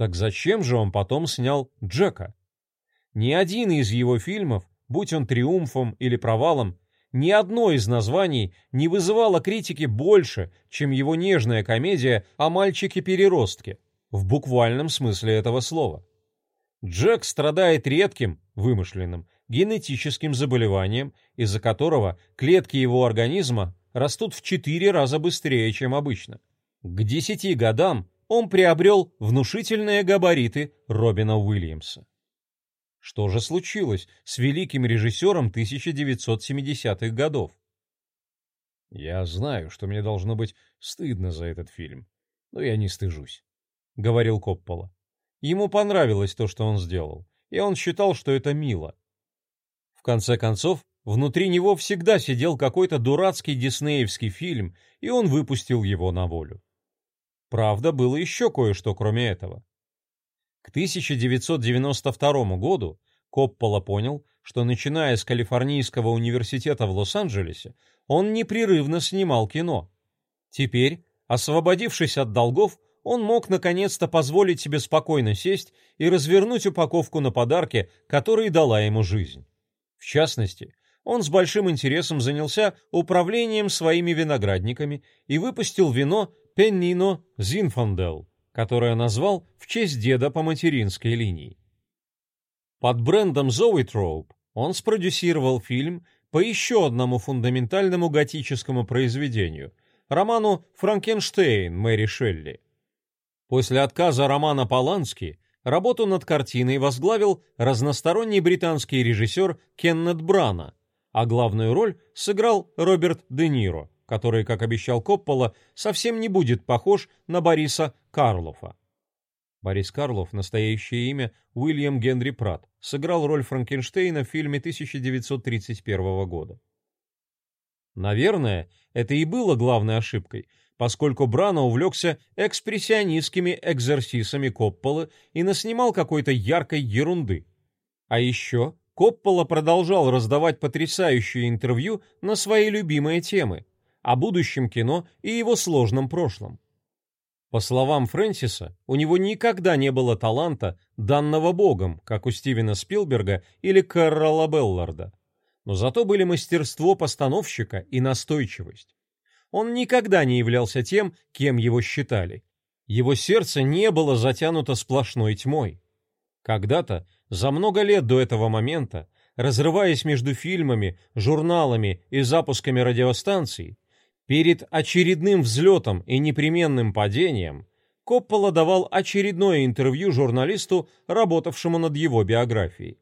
Так зачем же он потом снял Джека? Ни один из его фильмов, будь он триумфом или провалом, Ни одно из названий не вызывало критики больше, чем его нежная комедия о мальчике-переростке, в буквальном смысле этого слова. Джек страдает редким, вымышленным, генетическим заболеванием, из-за которого клетки его организма растут в четыре раза быстрее, чем обычно. К десяти годам он приобрел внушительные габариты Робина Уильямса. Что же случилось с великим режиссером 1970-х годов? «Я знаю, что мне должно быть стыдно за этот фильм, но я не стыжусь», — говорил Коппола. Ему понравилось то, что он сделал, и он считал, что это мило. В конце концов, внутри него всегда сидел какой-то дурацкий диснеевский фильм, и он выпустил его на волю. Правда, было еще кое-что кроме этого. К 1992 году Коппола понял, что начиная с Калифорнийского университета в Лос-Анджелесе, он непрерывно снимал кино. Теперь, освободившись от долгов, он мог наконец-то позволить себе спокойно сесть и развернуть упаковку на подарки, которые дала ему жизнь. В частности, он с большим интересом занялся управлением своими виноградниками и выпустил вино Пеннино Зинфандел, которое назвал в честь деда по материнской линии. Под брендом Zoetrope он спродюсировал фильм по еще одному фундаментальному готическому произведению – роману «Франкенштейн» Мэри Шелли. После отказа романа Полански работу над картиной возглавил разносторонний британский режиссер Кеннет Брана, а главную роль сыграл Роберт Де Ниро, который, как обещал Коппола, совсем не будет похож на Бориса Карлофа. Борис Карлов, настоящее имя Уильям Генри Пратт, сыграл роль Франкенштейна в фильме 1931 года. Наверное, это и было главной ошибкой – поскольку Брано увлекся экспрессионистскими экзерсисами Копполы и наснимал какой-то яркой ерунды. А еще Коппола продолжал раздавать потрясающие интервью на свои любимые темы о будущем кино и его сложном прошлом. По словам Фрэнсиса, у него никогда не было таланта, данного Богом, как у Стивена Спилберга или Карла Белларда. Но зато были мастерство постановщика и настойчивость. Он никогда не являлся тем, кем его считали. Его сердце не было затянуто сплошной тьмой. Когда-то, за много лет до этого момента, разрываясь между фильмами, журналами и запусками радиостанций, перед очередным взлетом и непременным падением, Коппола давал очередное интервью журналисту, работавшему над его биографией.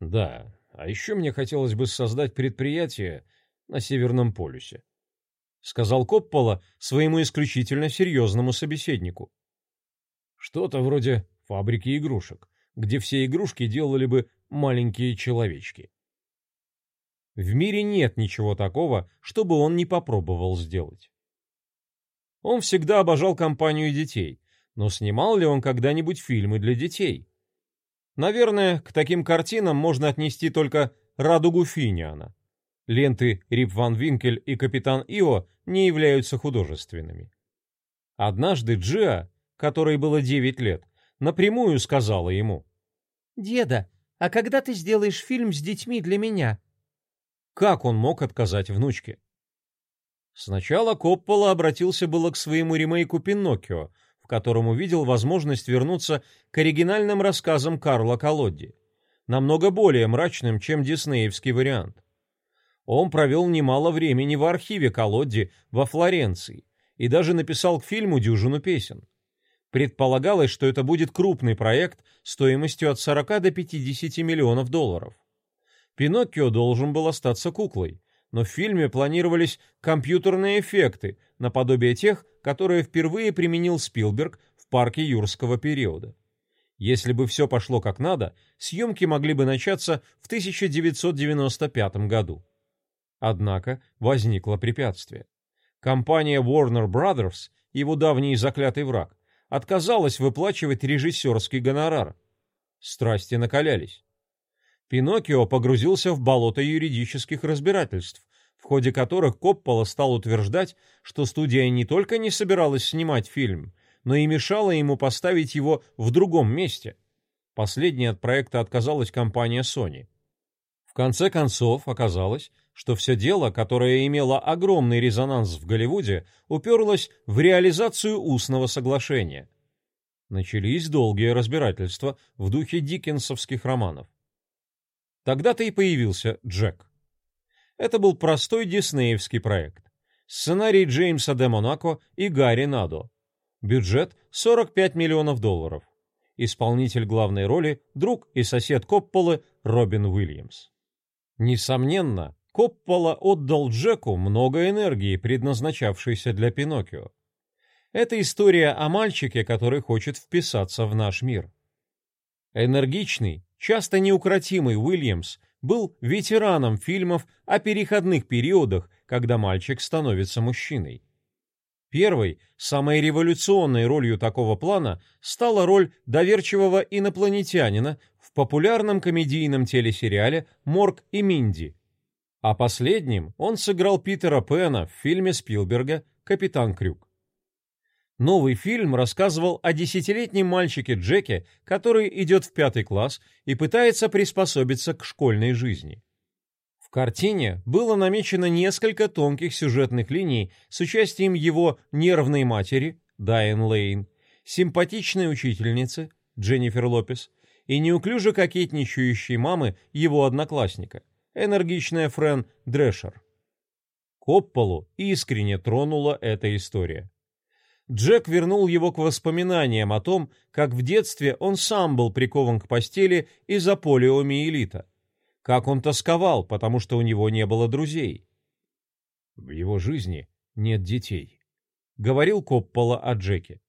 «Да, а еще мне хотелось бы создать предприятие на Северном полюсе. — сказал Коппола своему исключительно серьезному собеседнику. «Что-то вроде фабрики игрушек, где все игрушки делали бы маленькие человечки». В мире нет ничего такого, чтобы он не попробовал сделать. Он всегда обожал компанию детей, но снимал ли он когда-нибудь фильмы для детей? Наверное, к таким картинам можно отнести только «Радугу Финиана». Ленты Рип Ван Винкель и Капитан Ио не являются художественными. Однажды Джиа, которой было 9 лет, напрямую сказала ему. «Деда, а когда ты сделаешь фильм с детьми для меня?» Как он мог отказать внучке? Сначала Коппола обратился было к своему ремейку «Пиноккио», в котором увидел возможность вернуться к оригинальным рассказам Карла Колодди, намного более мрачным, чем диснеевский вариант. Он провел немало времени в архиве Колодди во Флоренции и даже написал к фильму дюжину песен. Предполагалось, что это будет крупный проект стоимостью от 40 до 50 миллионов долларов. Пиноккио должен был остаться куклой, но в фильме планировались компьютерные эффекты, наподобие тех, которые впервые применил Спилберг в парке юрского периода. Если бы все пошло как надо, съемки могли бы начаться в 1995 году. Однако возникло препятствие. Компания Warner Brothers, его давний заклятый враг, отказалась выплачивать режиссерский гонорар. Страсти накалялись. Пиноккио погрузился в болото юридических разбирательств, в ходе которых Коппола стал утверждать, что студия не только не собиралась снимать фильм, но и мешала ему поставить его в другом месте. Последней от проекта отказалась компания Sony. В конце концов, оказалось, что все дело, которое имело огромный резонанс в Голливуде, уперлось в реализацию устного соглашения. Начались долгие разбирательства в духе диккенсовских романов. Тогда-то и появился Джек. Это был простой диснеевский проект. Сценарий Джеймса де Монако и Гарри Надо. Бюджет 45 миллионов долларов. Исполнитель главной роли – друг и сосед Копполы Робин Уильямс. Несомненно, Коппола отдал Джеку много энергии, предназначавшейся для Пиноккио. Это история о мальчике, который хочет вписаться в наш мир. Энергичный, часто неукротимый Уильямс был ветераном фильмов о переходных периодах, когда мальчик становится мужчиной. Первой, самой революционной ролью такого плана стала роль доверчивого инопланетянина в популярном комедийном телесериале «Морг и Минди». А последним он сыграл Питера Пэна в фильме Спилберга «Капитан Крюк». Новый фильм рассказывал о десятилетнем мальчике Джеке, который идет в пятый класс и пытается приспособиться к школьной жизни. В картине было намечено несколько тонких сюжетных линий с участием его нервной матери, Дайан Лейн, симпатичной учительницы, Дженнифер Лопес, и неуклюже кокетничающей мамы его одноклассника, энергичная Френ Дрешер. Копполу искренне тронула эта история. Джек вернул его к воспоминаниям о том, как в детстве он сам был прикован к постели из-за полиомиелита – как он тосковал, потому что у него не было друзей. В его жизни нет детей, говорил Коппола о Джеке.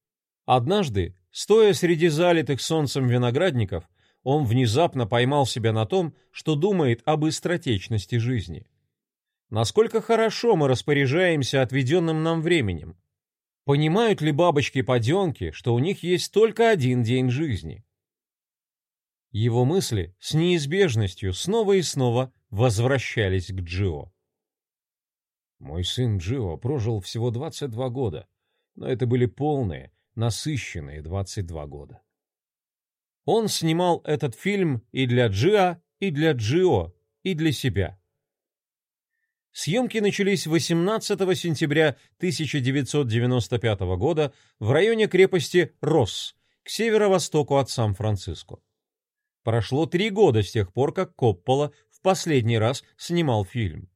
Однажды, стоя среди залитых солнцем виноградников, он внезапно поймал себя на том, что думает об быстротечности жизни. Насколько хорошо мы распоряжаемся отведенным нам временем? Понимают ли бабочки-поденки, что у них есть только один день жизни? Его мысли с неизбежностью снова и снова возвращались к Джио. Мой сын Джио прожил всего 22 года, но это были полные, насыщенные 22 года. Он снимал этот фильм и для Джиа, и для Джио, и для себя. Съемки начались 18 сентября 1995 года в районе крепости Росс, к северо-востоку от Сан-Франциско. Прошло три года с тех пор, как Коппола в последний раз снимал фильм.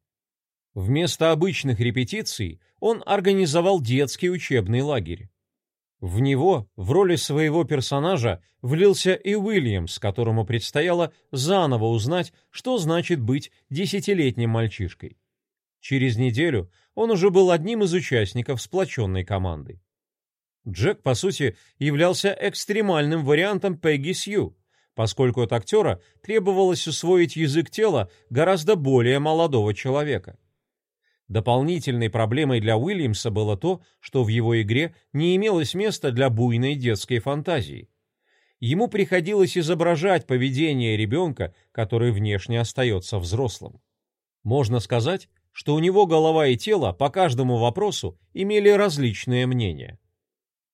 Вместо обычных репетиций он организовал детский учебный лагерь. В него, в роли своего персонажа, влился и Уильямс, которому предстояло заново узнать, что значит быть десятилетним мальчишкой. Через неделю он уже был одним из участников сплоченной команды. Джек, по сути, являлся экстремальным вариантом Пегги Сью, поскольку от актера требовалось усвоить язык тела гораздо более молодого человека. Дополнительной проблемой для Уильямса было то, что в его игре не имелось места для буйной детской фантазии. Ему приходилось изображать поведение ребенка, который внешне остается взрослым. Можно сказать, что у него голова и тело по каждому вопросу имели различные мнения.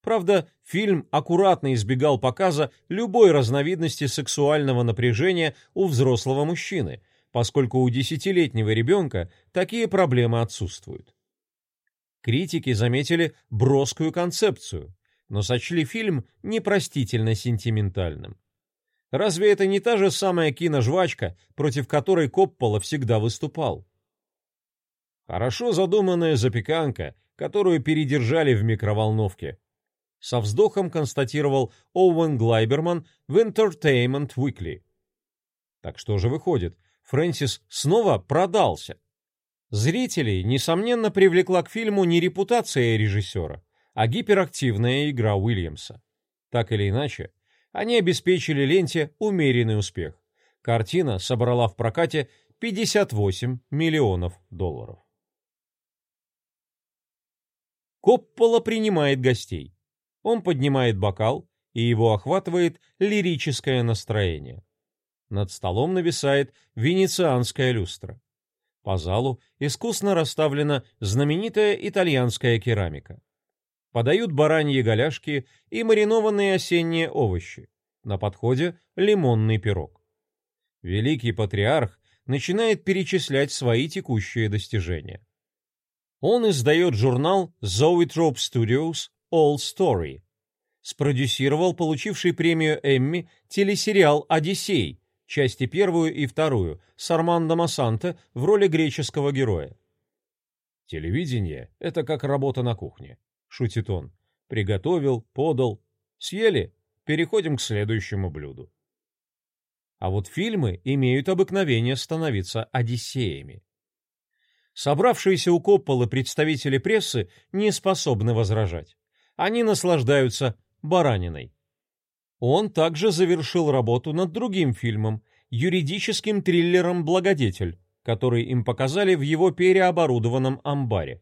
Правда, фильм аккуратно избегал показа любой разновидности сексуального напряжения у взрослого мужчины, поскольку у десятилетнего ребенка такие проблемы отсутствуют. Критики заметили броскую концепцию, но сочли фильм непростительно сентиментальным. Разве это не та же самая киножвачка, против которой Коппола всегда выступал? Хорошо задуманная запеканка, которую передержали в микроволновке, со вздохом констатировал Оуэн Глайберман в Entertainment Weekly. Так что же выходит, Фрэнсис снова продался. Зрителей, несомненно, привлекла к фильму не репутация режиссера, а гиперактивная игра Уильямса. Так или иначе, они обеспечили ленте умеренный успех. Картина собрала в прокате 58 миллионов долларов. Коппола принимает гостей. Он поднимает бокал, и его охватывает лирическое настроение. Над столом нависает венецианская люстра. По залу искусно расставлена знаменитая итальянская керамика. Подают бараньи голяшки и маринованные осенние овощи. На подходе лимонный пирог. Великий патриарх начинает перечислять свои текущие достижения. Он издает журнал Zoetrope Studios All Story, спродюсировал получивший премию Эмми телесериал «Одиссей», части первую и вторую, с Армандо Массанте в роли греческого героя. «Телевидение — это как работа на кухне», — шутит он. «Приготовил, подал, съели, переходим к следующему блюду». А вот фильмы имеют обыкновение становиться одиссеями. Собравшиеся у Копполы представители прессы не способны возражать. Они наслаждаются бараниной. Он также завершил работу над другим фильмом, юридическим триллером «Благодетель», который им показали в его переоборудованном амбаре.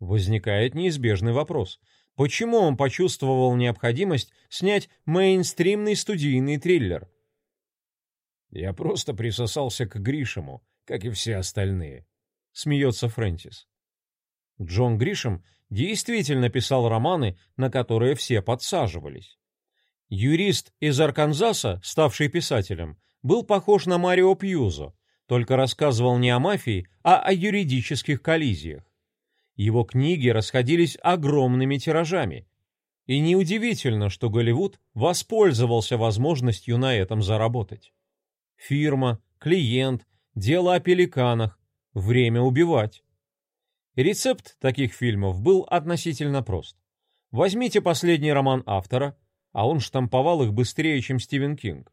Возникает неизбежный вопрос. Почему он почувствовал необходимость снять мейнстримный студийный триллер? «Я просто присосался к Гришему, как и все остальные», — смеется Фрэнсис. Джон Гришем действительно писал романы, на которые все подсаживались. Юрист из Арканзаса, ставший писателем, был похож на Марио Пьюзо, только рассказывал не о мафии, а о юридических коллизиях. Его книги расходились огромными тиражами. И неудивительно, что Голливуд воспользовался возможностью на этом заработать. Фирма, клиент, дело о пеликанах, время убивать. Рецепт таких фильмов был относительно прост. Возьмите последний роман автора, а он штамповал их быстрее, чем Стивен Кинг.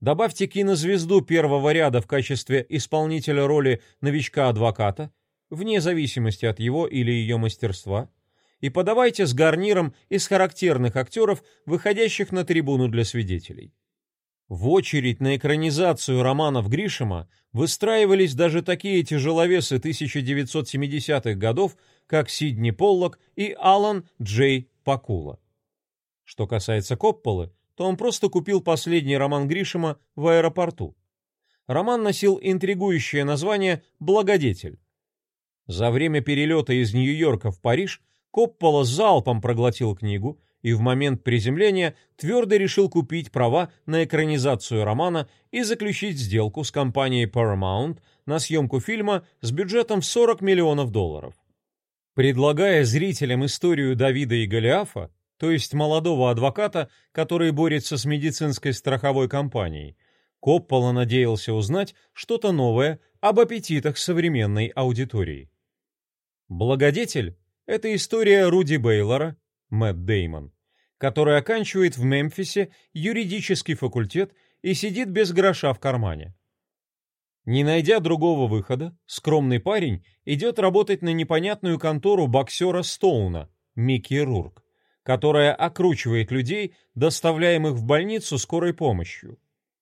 Добавьте кинозвезду первого ряда в качестве исполнителя роли новичка-адвоката, вне зависимости от его или ее мастерства, и подавайте с гарниром из характерных актеров, выходящих на трибуну для свидетелей. В очередь на экранизацию романов Гришема выстраивались даже такие тяжеловесы 1970-х годов, как Сидни Поллок и Алан Джей Пакула. Что касается Копполы, то он просто купил последний роман Гришема в аэропорту. Роман носил интригующее название «Благодетель». За время перелета из Нью-Йорка в Париж Коппола залпом проглотил книгу и в момент приземления твердо решил купить права на экранизацию романа и заключить сделку с компанией Paramount на съемку фильма с бюджетом в 40 миллионов долларов. Предлагая зрителям историю Давида и Голиафа, то есть молодого адвоката, который борется с медицинской страховой компанией. Коппола надеялся узнать что-то новое об аппетитах современной аудитории. Благодетель — это история Руди Бейлора, Мэтт Деймон, который оканчивает в Мемфисе юридический факультет и сидит без гроша в кармане. Не найдя другого выхода, скромный парень идет работать на непонятную контору боксера Стоуна, Микки Рурк которая окручивает людей, доставляемых в больницу скорой помощью.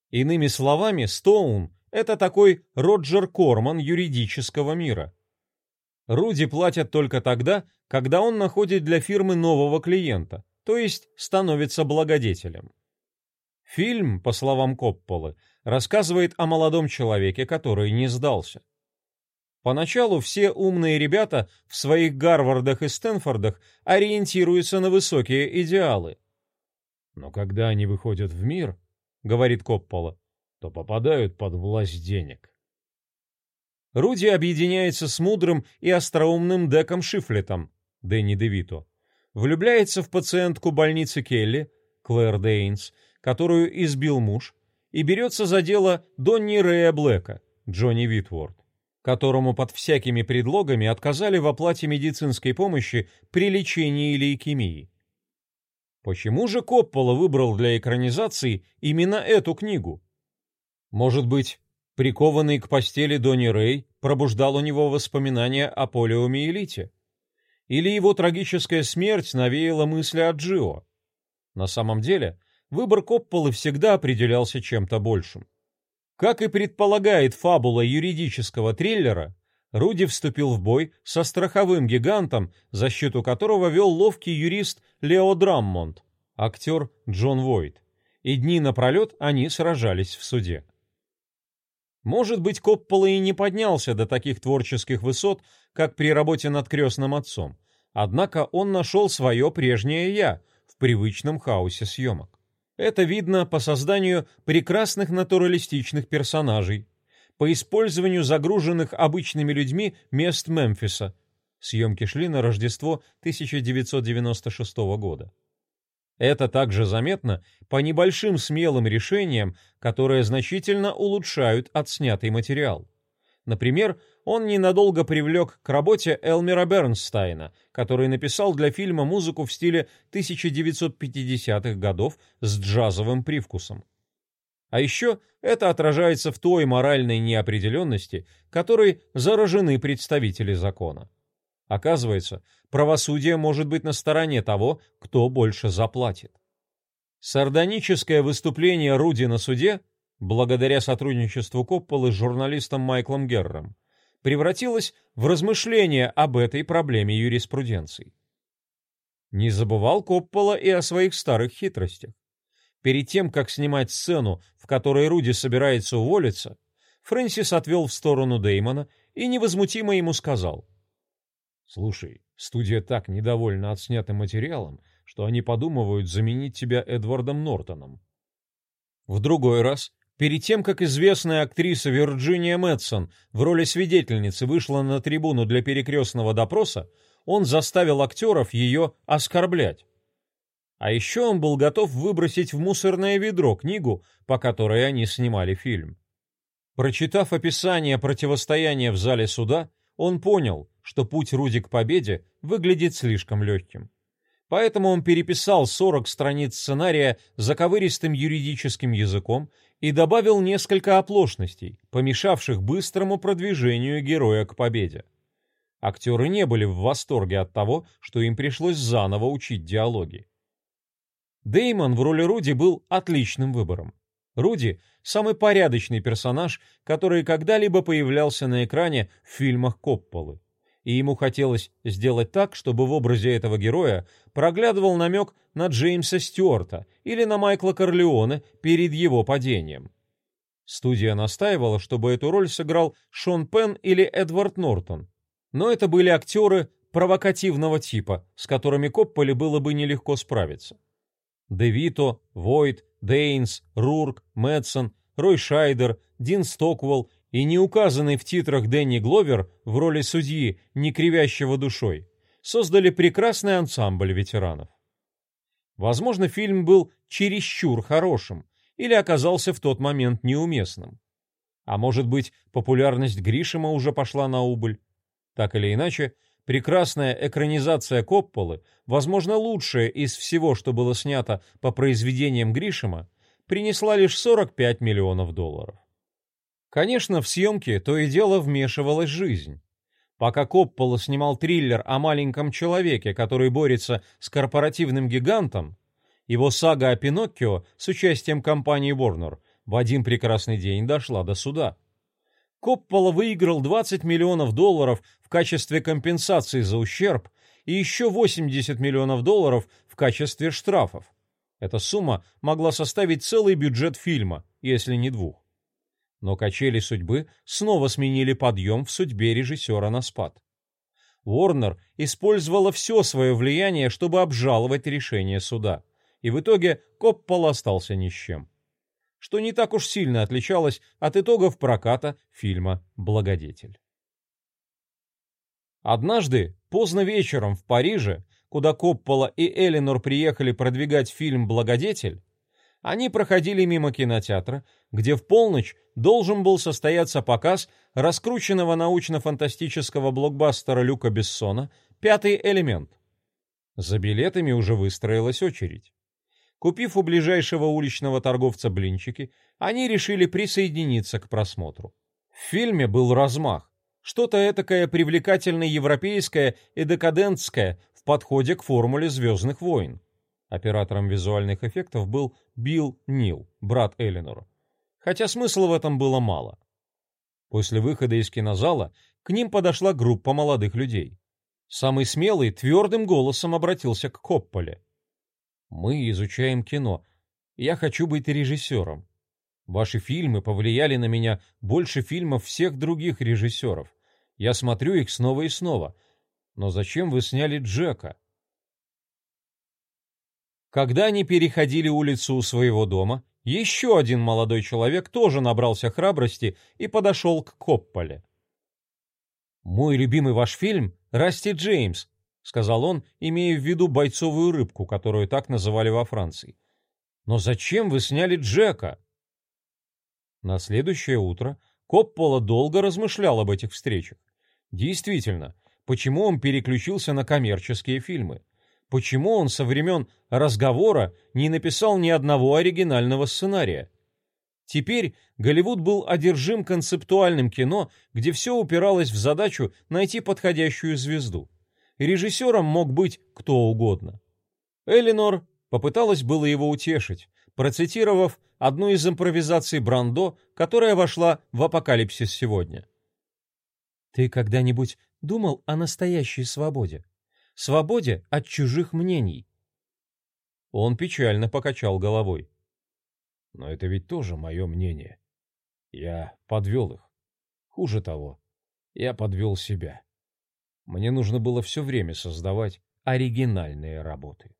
Иными словами, Стоун – это такой Роджер Корман юридического мира. Руди платят только тогда, когда он находит для фирмы нового клиента, то есть становится благодетелем. Фильм, по словам Копполы, рассказывает о молодом человеке, который не сдался. Поначалу все умные ребята в своих Гарвардах и Стэнфордах ориентируются на высокие идеалы. Но когда они выходят в мир, говорит Коппола, то попадают под власть денег. Руди объединяется с мудрым и остроумным Деком Шифлетом, Дэнни Девито, влюбляется в пациентку больницы Келли, Клэр Дейнс, которую избил муж, и берется за дело Донни Рэя Блэка, Джонни Витворд которому под всякими предлогами отказали в оплате медицинской помощи при лечении лейкемии. Почему же Коппола выбрал для экранизации именно эту книгу? Может быть, прикованный к постели Донни Рэй пробуждал у него воспоминания о полиомиелите? Или его трагическая смерть навеяла мысли о Джио? На самом деле, выбор Копполы всегда определялся чем-то большим. Как и предполагает фабула юридического триллера, Руди вступил в бой со страховым гигантом, защиту которого вел ловкий юрист Лео Драммонд, актер Джон Войт, и дни напролет они сражались в суде. Может быть, Коппола и не поднялся до таких творческих высот, как при работе над «Крестным отцом», однако он нашел свое прежнее «я» в привычном хаосе съемок. Это видно по созданию прекрасных натуралистичных персонажей, по использованию загруженных обычными людьми мест Мемфиса. Съемки шли на Рождество 1996 года. Это также заметно по небольшим смелым решениям, которые значительно улучшают отснятый материал. Например, он ненадолго привлек к работе Элмера Бернстайна, который написал для фильма музыку в стиле 1950-х годов с джазовым привкусом. А еще это отражается в той моральной неопределенности, которой заражены представители закона. Оказывается, правосудие может быть на стороне того, кто больше заплатит. Сардоническое выступление Руди на суде, благодаря сотрудничеству Копполы с журналистом Майклом Герром, превратилось в размышление об этой проблеме юриспруденции. Не забывал Коппола и о своих старых хитростях. Перед тем, как снимать сцену, в которой Руди собирается уволиться, Фрэнсис отвел в сторону Деймона и невозмутимо ему сказал — Слушай, студия так недовольна отснятым материалом, что они подумывают заменить тебя Эдвардом Нортоном. В другой раз, перед тем, как известная актриса Вирджиния Мэтсон в роли свидетельницы вышла на трибуну для перекрестного допроса, он заставил актеров ее оскорблять. А еще он был готов выбросить в мусорное ведро книгу, по которой они снимали фильм. Прочитав описание противостояния в зале суда, он понял, что путь Руди к победе выглядит слишком легким. Поэтому он переписал 40 страниц сценария заковыристым юридическим языком и добавил несколько оплошностей, помешавших быстрому продвижению героя к победе. Актеры не были в восторге от того, что им пришлось заново учить диалоги. Деймон в роли Руди был отличным выбором. Руди — самый порядочный персонаж, который когда-либо появлялся на экране в фильмах Копполы. И ему хотелось сделать так, чтобы в образе этого героя проглядывал намек на Джеймса Стюарта или на Майкла Корлеоне перед его падением. Студия настаивала, чтобы эту роль сыграл Шон Пен или Эдвард Нортон. Но это были актеры провокативного типа, с которыми Копполе было бы нелегко справиться. Девито, Войт, Дейнс, Рурк, Мэтсон, Рой Шайдер, Дин Стоквелл и не указанный в титрах Дэнни Гловер в роли судьи, не кривящего душой, создали прекрасный ансамбль ветеранов. Возможно, фильм был чересчур хорошим или оказался в тот момент неуместным. А может быть, популярность Гришима уже пошла на убыль. Так или иначе, Прекрасная экранизация Копполы, возможно, лучшая из всего, что было снято по произведениям Гришима, принесла лишь 45 миллионов долларов. Конечно, в съемки то и дело вмешивалась жизнь. Пока Коппола снимал триллер о маленьком человеке, который борется с корпоративным гигантом, его сага о Пиноккио с участием компании Warner в один прекрасный день дошла до суда. Коппола выиграл 20 миллионов долларов в качестве компенсации за ущерб и еще 80 миллионов долларов в качестве штрафов. Эта сумма могла составить целый бюджет фильма, если не двух. Но качели судьбы снова сменили подъем в судьбе режиссера на спад. Уорнер использовала все свое влияние, чтобы обжаловать решение суда, и в итоге Коппола остался ни с чем что не так уж сильно отличалось от итогов проката фильма «Благодетель». Однажды, поздно вечером в Париже, куда Коппола и Эленор приехали продвигать фильм «Благодетель», они проходили мимо кинотеатра, где в полночь должен был состояться показ раскрученного научно-фантастического блокбастера Люка Бессона «Пятый элемент». За билетами уже выстроилась очередь. Купив у ближайшего уличного торговца блинчики, они решили присоединиться к просмотру. В фильме был размах, что-то этакое привлекательно европейское и декадентское в подходе к формуле «Звездных войн». Оператором визуальных эффектов был Билл Нил, брат Элинор. Хотя смысла в этом было мало. После выхода из кинозала к ним подошла группа молодых людей. Самый смелый твердым голосом обратился к Копполе. Мы изучаем кино. Я хочу быть режиссером. Ваши фильмы повлияли на меня больше фильмов всех других режиссеров. Я смотрю их снова и снова. Но зачем вы сняли Джека? Когда они переходили улицу у своего дома, еще один молодой человек тоже набрался храбрости и подошел к Копполе. «Мой любимый ваш фильм — «Расти Джеймс», — сказал он, имея в виду бойцовую рыбку, которую так называли во Франции. «Но зачем вы сняли Джека?» На следующее утро Коппола долго размышлял об этих встречах. Действительно, почему он переключился на коммерческие фильмы? Почему он со времен разговора не написал ни одного оригинального сценария? Теперь Голливуд был одержим концептуальным кино, где все упиралось в задачу найти подходящую звезду. Режиссером мог быть кто угодно. Элинор попыталась было его утешить, процитировав одну из импровизаций Брандо, которая вошла в «Апокалипсис сегодня». «Ты когда-нибудь думал о настоящей свободе? Свободе от чужих мнений?» Он печально покачал головой. «Но это ведь тоже мое мнение. Я подвел их. Хуже того, я подвел себя. Мне нужно было все время создавать оригинальные работы».